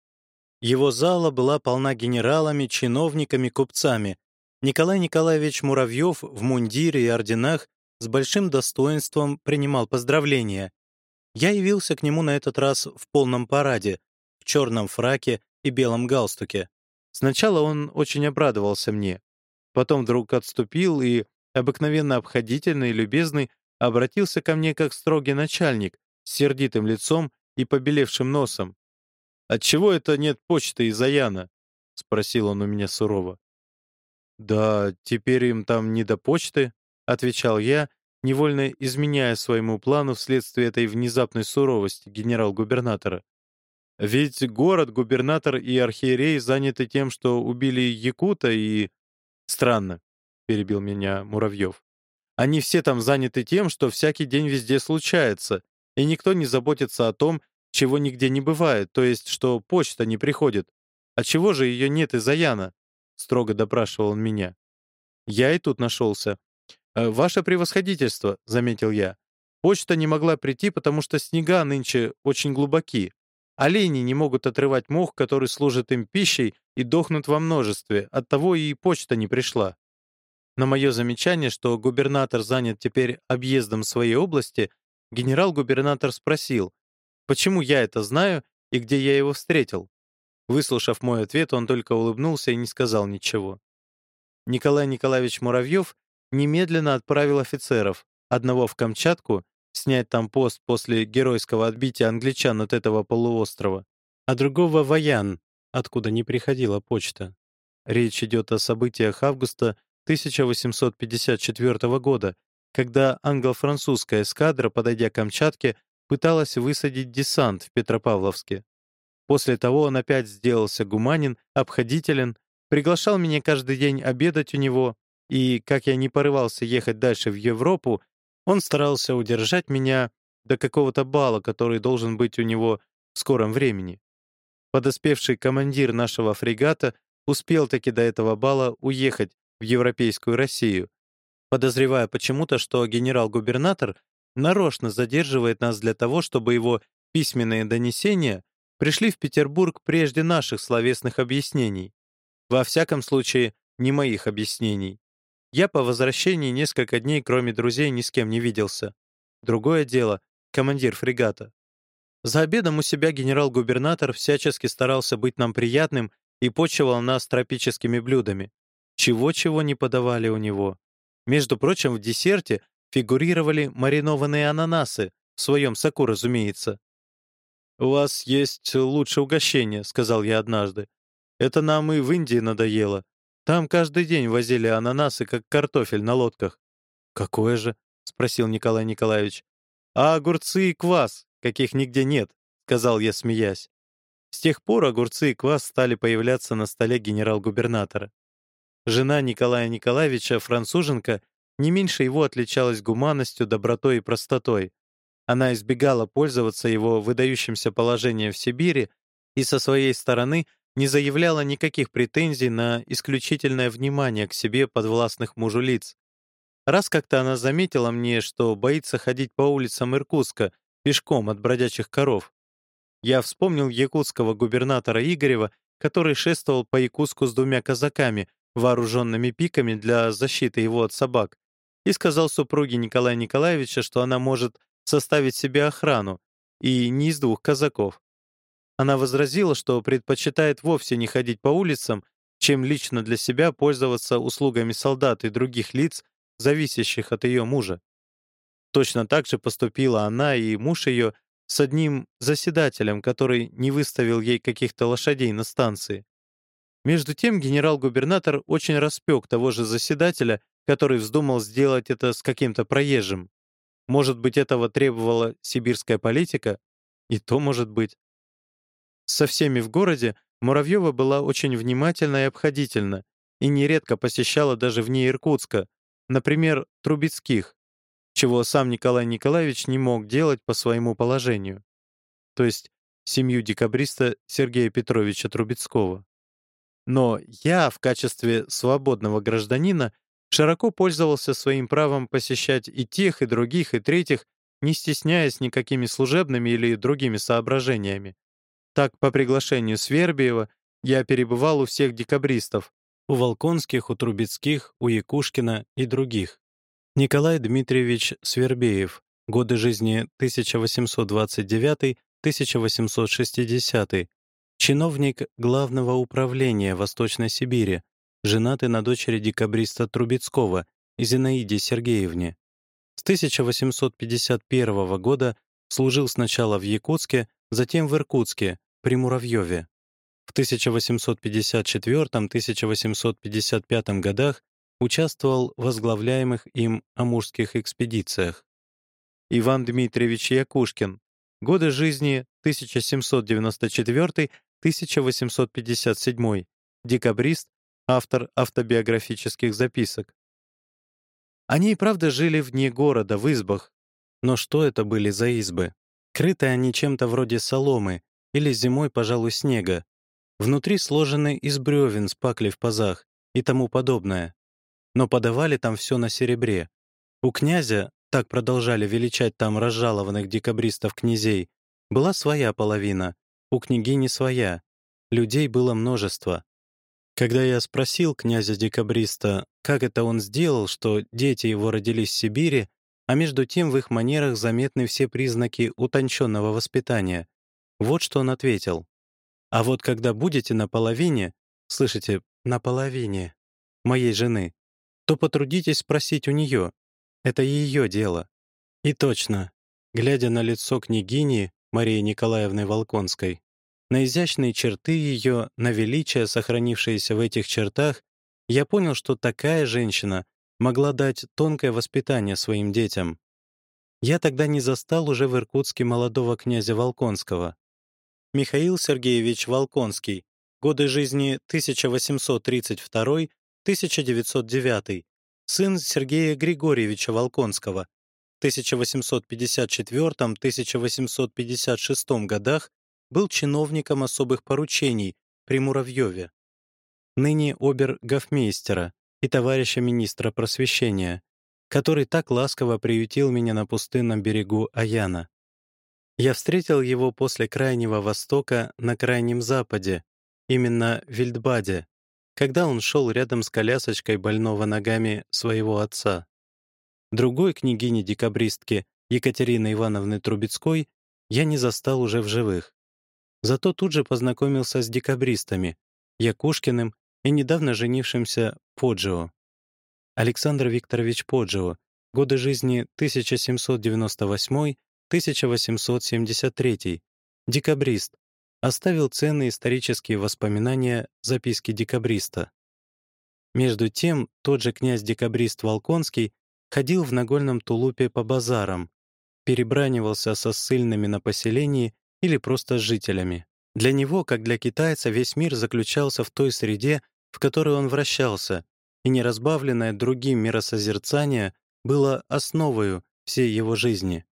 A: Его зала была полна генералами, чиновниками, купцами. Николай Николаевич Муравьев в мундире и орденах с большим достоинством принимал поздравления. Я явился к нему на этот раз в полном параде, в черном фраке и белом галстуке. Сначала он очень обрадовался мне, потом вдруг отступил и, обыкновенно обходительный и любезный, обратился ко мне как строгий начальник, с сердитым лицом и побелевшим носом. «Отчего это нет почты из Аяна?» — спросил он у меня сурово. «Да теперь им там не до почты», — отвечал я, невольно изменяя своему плану вследствие этой внезапной суровости генерал-губернатора. Ведь город, губернатор и архиерей заняты тем, что убили Якута и... Странно, перебил меня Муравьев. Они все там заняты тем, что всякий день везде случается, и никто не заботится о том, чего нигде не бывает, то есть, что почта не приходит. А чего же ее нет из Аяна? Строго допрашивал он меня. Я и тут нашелся. «Э, «Ваше превосходительство», — заметил я. «Почта не могла прийти, потому что снега нынче очень глубоки. Олени не могут отрывать мох, который служит им пищей, и дохнут во множестве, оттого и почта не пришла». На мое замечание, что губернатор занят теперь объездом своей области, генерал-губернатор спросил, почему я это знаю и где я его встретил. Выслушав мой ответ, он только улыбнулся и не сказал ничего. Николай Николаевич Муравьев немедленно отправил офицеров, одного в Камчатку, снять там пост после геройского отбития англичан от этого полуострова, а другого в Аян, откуда не приходила почта. Речь идет о событиях августа 1854 года, когда англо-французская эскадра, подойдя к Камчатке, пыталась высадить десант в Петропавловске. После того он опять сделался гуманин, обходителен, приглашал меня каждый день обедать у него, и, как я не порывался ехать дальше в Европу, он старался удержать меня до какого-то бала, который должен быть у него в скором времени. Подоспевший командир нашего фрегата успел таки до этого бала уехать в европейскую Россию, подозревая почему-то, что генерал-губернатор нарочно задерживает нас для того, чтобы его письменные донесения пришли в Петербург прежде наших словесных объяснений. Во всяком случае, не моих объяснений. Я по возвращении несколько дней, кроме друзей, ни с кем не виделся. Другое дело — командир фрегата. За обедом у себя генерал-губернатор всячески старался быть нам приятным и почивал нас тропическими блюдами. Чего-чего не подавали у него. Между прочим, в десерте фигурировали маринованные ананасы, в своем соку, разумеется. «У вас есть лучшее угощение», — сказал я однажды. «Это нам и в Индии надоело. Там каждый день возили ананасы, как картофель на лодках. «Какое же?» — спросил Николай Николаевич. «А огурцы и квас, каких нигде нет», — сказал я, смеясь. С тех пор огурцы и квас стали появляться на столе генерал-губернатора. Жена Николая Николаевича, француженка, не меньше его отличалась гуманностью, добротой и простотой. Она избегала пользоваться его выдающимся положением в Сибири и со своей стороны не заявляла никаких претензий на исключительное внимание к себе подвластных мужу лиц. Раз как-то она заметила мне, что боится ходить по улицам Иркутска пешком от бродячих коров. Я вспомнил якутского губернатора Игорева, который шествовал по Якутску с двумя казаками, вооруженными пиками для защиты его от собак, и сказал супруге Николая Николаевича, что она может составить себе охрану, и не из двух казаков. Она возразила, что предпочитает вовсе не ходить по улицам, чем лично для себя пользоваться услугами солдат и других лиц, зависящих от ее мужа. Точно так же поступила она и муж ее с одним заседателем, который не выставил ей каких-то лошадей на станции. Между тем генерал-губернатор очень распек того же заседателя, который вздумал сделать это с каким-то проезжим. Может быть, этого требовала сибирская политика? И то может быть. Со всеми в городе Муравьева была очень внимательна и обходительна и нередко посещала даже вне Иркутска, например, Трубецких. чего сам Николай Николаевич не мог делать по своему положению, то есть семью декабриста Сергея Петровича Трубецкого. Но я в качестве свободного гражданина широко пользовался своим правом посещать и тех, и других, и третьих, не стесняясь никакими служебными или другими соображениями. Так, по приглашению Свербиева, я перебывал у всех декабристов, у Волконских, у Трубецких, у Якушкина и других. Николай Дмитриевич Свербеев, годы жизни 1829-1860, чиновник Главного управления Восточной Сибири, женатый на дочери декабриста Трубецкого, Зинаиде Сергеевне. С 1851 года служил сначала в Якутске, затем в Иркутске, при Муравьеве. В 1854-1855 годах участвовал в возглавляемых им амурских экспедициях. Иван Дмитриевич Якушкин. Годы жизни 1794-1857. Декабрист, автор автобиографических записок. Они и правда жили вне города, в избах. Но что это были за избы? Крыты они чем-то вроде соломы или зимой, пожалуй, снега. Внутри сложены из бревен с пакли в пазах и тому подобное. Но подавали там все на серебре. У князя, так продолжали величать там разжалованных декабристов-князей, была своя половина, у княгини своя. Людей было множество. Когда я спросил князя-декабриста, как это он сделал, что дети его родились в Сибири, а между тем в их манерах заметны все признаки утонченного воспитания, вот что он ответил. А вот когда будете на половине, слышите, на половине моей жены, то потрудитесь спросить у нее. Это ее дело. И точно, глядя на лицо княгини Марии Николаевны Волконской, на изящные черты ее, на величие, сохранившееся в этих чертах, я понял, что такая женщина могла дать тонкое воспитание своим детям. Я тогда не застал уже в Иркутске молодого князя Волконского. Михаил Сергеевич Волконский, годы жизни 1832-1909, сын Сергея Григорьевича Волконского, в 1854-1856 годах был чиновником особых поручений при Муравьеве, ныне обер-гофмейстера и товарища министра просвещения, который так ласково приютил меня на пустынном берегу Аяна. Я встретил его после Крайнего Востока на Крайнем Западе, именно в Вильдбаде, когда он шел рядом с колясочкой больного ногами своего отца. Другой княгини-декабристки Екатерины Ивановны Трубецкой я не застал уже в живых. Зато тут же познакомился с декабристами, Якушкиным и недавно женившимся Поджио. Александр Викторович Поджио, годы жизни 1798 1873, декабрист, оставил ценные исторические воспоминания записки декабриста. Между тем, тот же князь-декабрист Волконский ходил в Нагольном тулупе по базарам, перебранивался со ссыльными на поселении или просто с жителями. Для него, как для китайца, весь мир заключался в той среде, в которой он вращался, и неразбавленное другим миросозерцание было основою всей его жизни.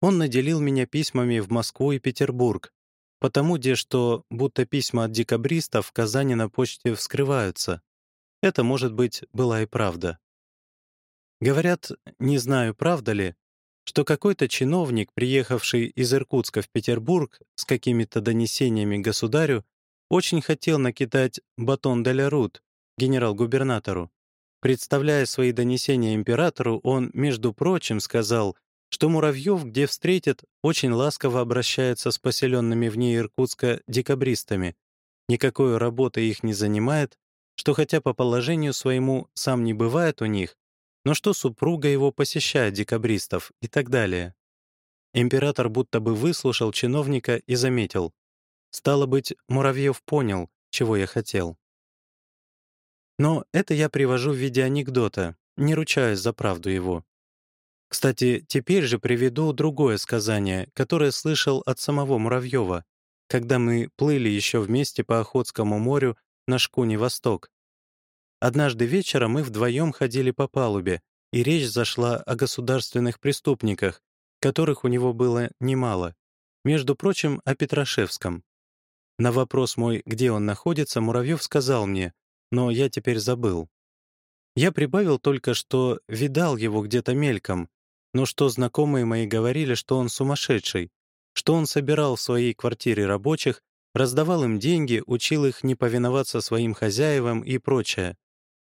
A: Он наделил меня письмами в Москву и Петербург, потому де что будто письма от декабристов в Казани на почте вскрываются. Это, может быть, была и правда. Говорят, не знаю, правда ли, что какой-то чиновник, приехавший из Иркутска в Петербург с какими-то донесениями государю, очень хотел накидать батон де Рут генерал-губернатору. Представляя свои донесения императору, он, между прочим, сказал, что Муравьев, где встретит, очень ласково обращается с поселенными вне Иркутска декабристами. Никакой работы их не занимает, что хотя по положению своему сам не бывает у них, но что супруга его посещает декабристов и так далее. Император будто бы выслушал чиновника и заметил. Стало быть, Муравьев понял, чего я хотел. Но это я привожу в виде анекдота, не ручаюсь за правду его. Кстати, теперь же приведу другое сказание, которое слышал от самого Муравьева, когда мы плыли еще вместе по Охотскому морю на шкуне «Восток». Однажды вечером мы вдвоем ходили по палубе, и речь зашла о государственных преступниках, которых у него было немало. Между прочим, о Петрашевском. На вопрос мой, где он находится, Муравьев сказал мне, но я теперь забыл. Я прибавил только, что видал его где-то мельком, но что знакомые мои говорили, что он сумасшедший, что он собирал в своей квартире рабочих, раздавал им деньги, учил их не повиноваться своим хозяевам и прочее.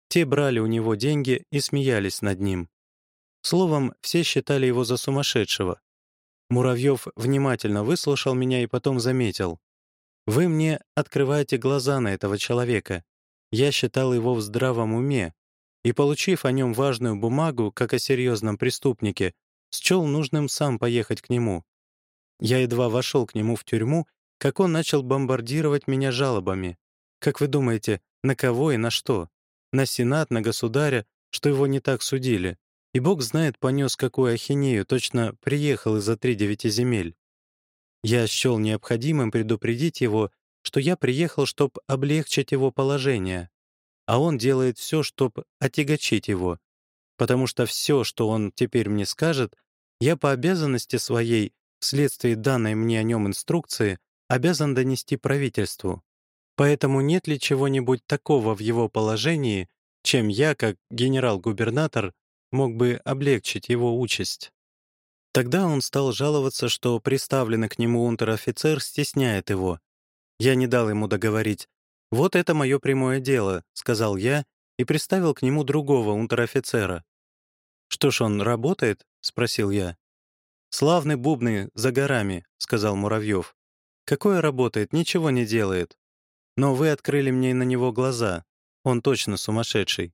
A: Те брали у него деньги и смеялись над ним. Словом, все считали его за сумасшедшего. Муравьев внимательно выслушал меня и потом заметил. «Вы мне открываете глаза на этого человека. Я считал его в здравом уме, и, получив о нем важную бумагу, как о серьезном преступнике, счел нужным сам поехать к нему. Я едва вошел к нему в тюрьму, как он начал бомбардировать меня жалобами. Как вы думаете, на кого и на что? На Сенат, на государя, что его не так судили. И бог знает, понес какую ахинею, точно приехал из-за три девяти земель. Я счел необходимым предупредить его, что я приехал, чтобы облегчить его положение, а он делает все, чтобы отягочить его, потому что все, что он теперь мне скажет, я по обязанности своей, вследствие данной мне о нем инструкции, обязан донести правительству. Поэтому нет ли чего-нибудь такого в его положении, чем я, как генерал-губернатор, мог бы облегчить его участь? Тогда он стал жаловаться, что приставленный к нему унтер-офицер стесняет его. Я не дал ему договорить, «Вот это мое прямое дело», — сказал я и приставил к нему другого унтер-офицера. «Что ж, он работает?» — спросил я. «Славный бубны за горами», — сказал Муравьев. «Какое работает? Ничего не делает. Но вы открыли мне на него глаза. Он точно сумасшедший».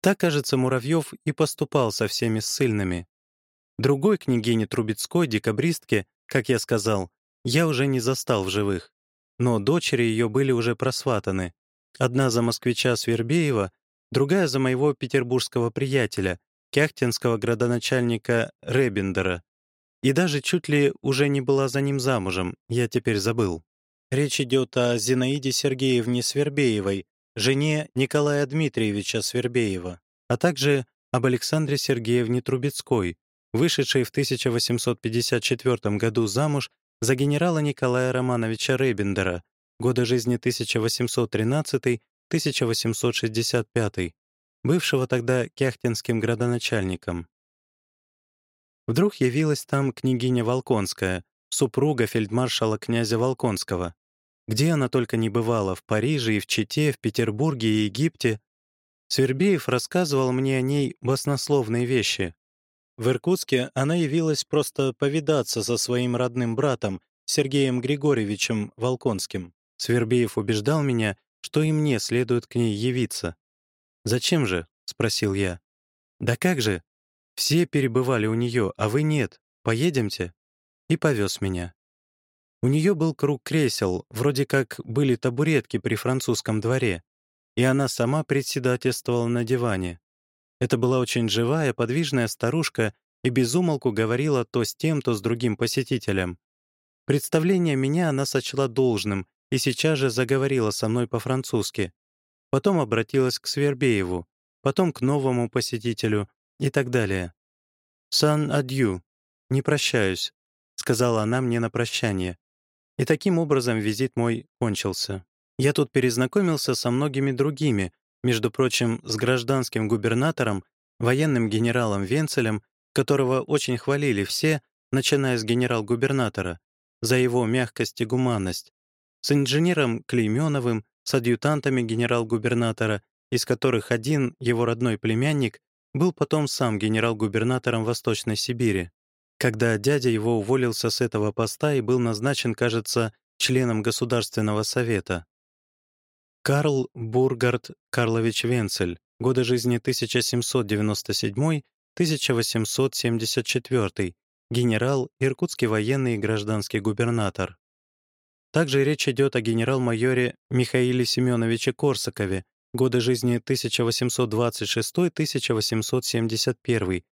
A: Так, кажется, Муравьев и поступал со всеми ссыльными. Другой княгине Трубецкой, декабристке, как я сказал, я уже не застал в живых но дочери ее были уже просватаны. Одна за москвича Свербеева, другая за моего петербургского приятеля, кяхтинского градоначальника Ребендера. И даже чуть ли уже не была за ним замужем, я теперь забыл. Речь идет о Зинаиде Сергеевне Свербеевой, жене Николая Дмитриевича Свербеева, а также об Александре Сергеевне Трубецкой, вышедшей в 1854 году замуж за генерала Николая Романовича Рейбендера, годы жизни 1813-1865, бывшего тогда кяхтинским градоначальником. Вдруг явилась там княгиня Волконская, супруга фельдмаршала князя Волконского. Где она только не бывала, в Париже и в Чите, в Петербурге и Египте. Свербеев рассказывал мне о ней баснословные вещи. В Иркутске она явилась просто повидаться со своим родным братом Сергеем Григорьевичем Волконским. Свербеев убеждал меня, что и мне следует к ней явиться. «Зачем же?» — спросил я. «Да как же? Все перебывали у нее, а вы нет. Поедемте?» И повез меня. У нее был круг кресел, вроде как были табуретки при французском дворе, и она сама председательствовала на диване. Это была очень живая, подвижная старушка и безумолку говорила то с тем, то с другим посетителем. Представление меня она сочла должным и сейчас же заговорила со мной по-французски. Потом обратилась к Свербееву, потом к новому посетителю и так далее. «Сан адью» — «не прощаюсь», — сказала она мне на прощание. И таким образом визит мой кончился. Я тут перезнакомился со многими другими, между прочим, с гражданским губернатором, военным генералом Венцелем, которого очень хвалили все, начиная с генерал-губернатора, за его мягкость и гуманность, с инженером Клейменовым, с адъютантами генерал-губернатора, из которых один, его родной племянник, был потом сам генерал-губернатором Восточной Сибири. Когда дядя его уволился с этого поста и был назначен, кажется, членом Государственного совета. Карл Бургард Карлович Венцель, годы жизни 1797-1874, генерал, иркутский военный и гражданский губернатор. Также речь идет о генерал-майоре Михаиле Семеновиче Корсакове, годы жизни 1826-1871,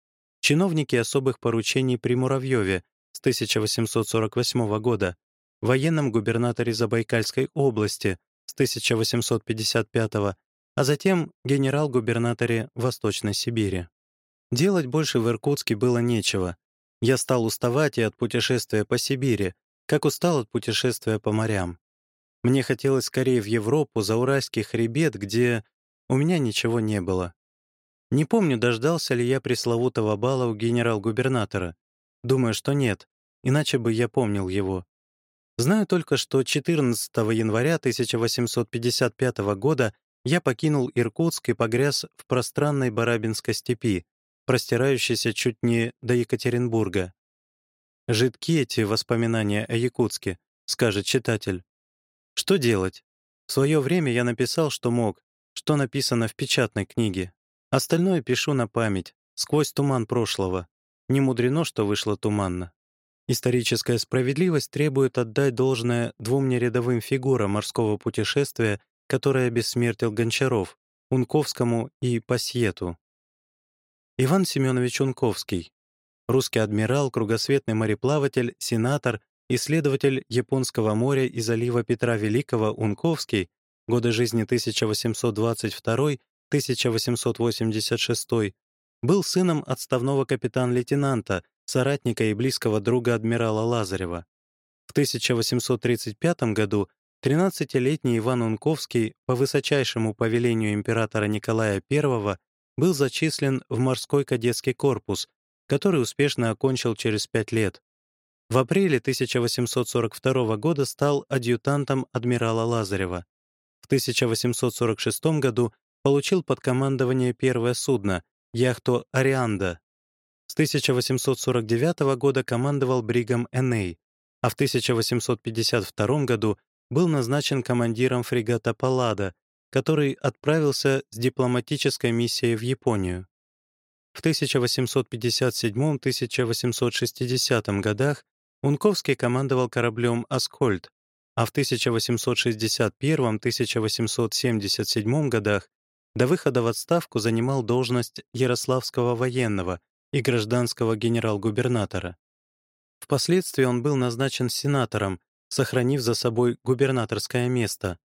A: чиновники особых поручений при Муравьеве с 1848 года, военном губернаторе Забайкальской области с 1855 а затем генерал-губернаторе Восточной Сибири. Делать больше в Иркутске было нечего. Я стал уставать и от путешествия по Сибири, как устал от путешествия по морям. Мне хотелось скорее в Европу, за Уральский хребет, где у меня ничего не было. Не помню, дождался ли я пресловутого бала у генерал-губернатора. Думаю, что нет, иначе бы я помнил его. Знаю только, что 14 января 1855 года я покинул Иркутск и погряз в пространной Барабинской степи, простирающейся чуть не до Екатеринбурга. Жидки эти воспоминания о Якутске, скажет читатель. Что делать? В свое время я написал, что мог, что написано в печатной книге. Остальное пишу на память, сквозь туман прошлого. Не мудрено, что вышло туманно. Историческая справедливость требует отдать должное двум нерядовым фигурам морского путешествия который обессмертил Гончаров, Унковскому и Пасьету. Иван Семенович Унковский, русский адмирал, кругосветный мореплаватель, сенатор, исследователь Японского моря и залива Петра Великого Унковский, годы жизни 1822-1886, был сыном отставного капитан-лейтенанта, соратника и близкого друга адмирала Лазарева. В 1835 году 13-летний Иван Унковский по высочайшему повелению императора Николая I был зачислен в морской кадетский корпус, который успешно окончил через пять лет. В апреле 1842 года стал адъютантом адмирала Лазарева. В 1846 году получил под командование первое судно, яхту «Арианда». С 1849 года командовал бригом «Эней», а в 1852 году был назначен командиром фрегата «Паллада», который отправился с дипломатической миссией в Японию. В 1857-1860 годах Унковский командовал кораблем «Аскольд», а в 1861-1877 годах до выхода в отставку занимал должность ярославского военного и гражданского генерал-губернатора. Впоследствии он был назначен сенатором, сохранив за собой губернаторское место.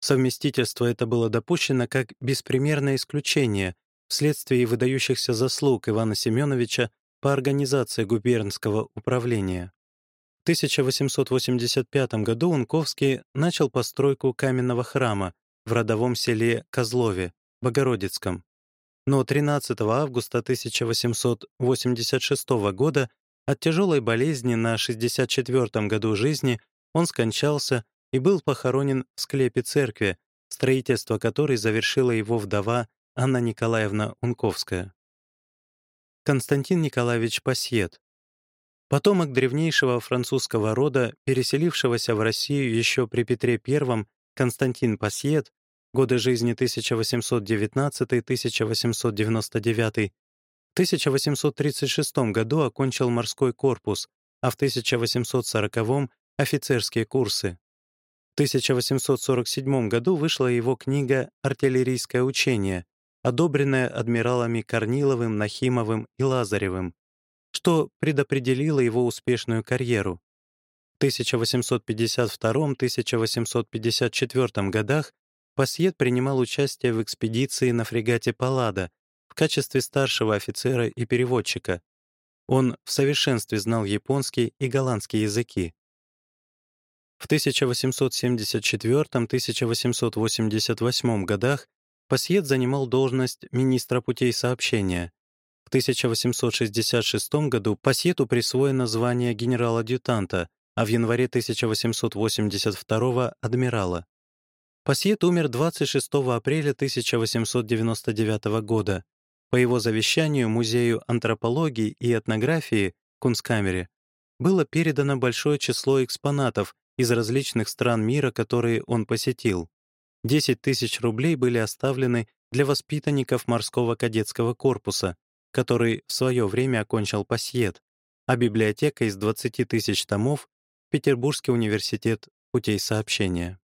A: Совместительство это было допущено как беспримерное исключение вследствие выдающихся заслуг Ивана Семеновича по организации губернского управления. В 1885 году Унковский начал постройку каменного храма в родовом селе Козлове, Богородицком. Но 13 августа 1886 года от тяжелой болезни на 64-м году жизни он скончался и был похоронен в склепе церкви, строительство которой завершила его вдова Анна Николаевна Унковская. Константин Николаевич Пассиет. Потомок древнейшего французского рода, переселившегося в Россию еще при Петре I, Константин Пассиет, годы жизни 1819-1899, в 1836 году окончил морской корпус, а в 1840 офицерские курсы. В 1847 году вышла его книга «Артиллерийское учение», одобренная адмиралами Корниловым, Нахимовым и Лазаревым, что предопределило его успешную карьеру. В 1852-1854 годах Пассиет принимал участие в экспедиции на фрегате «Паллада» в качестве старшего офицера и переводчика. Он в совершенстве знал японский и голландский языки. В 1874-1888 годах Пассиет занимал должность министра путей сообщения. В 1866 году Пассиету присвоено звание генерал-адъютанта, а в январе 1882 — адмирала. Пассиет умер 26 апреля 1899 года. По его завещанию Музею антропологии и этнографии Кунсткамере было передано большое число экспонатов, из различных стран мира, которые он посетил. 10 тысяч рублей были оставлены для воспитанников морского кадетского корпуса, который в свое время окончил пассиет, а библиотека из 20 тысяч томов — Петербургский университет путей сообщения.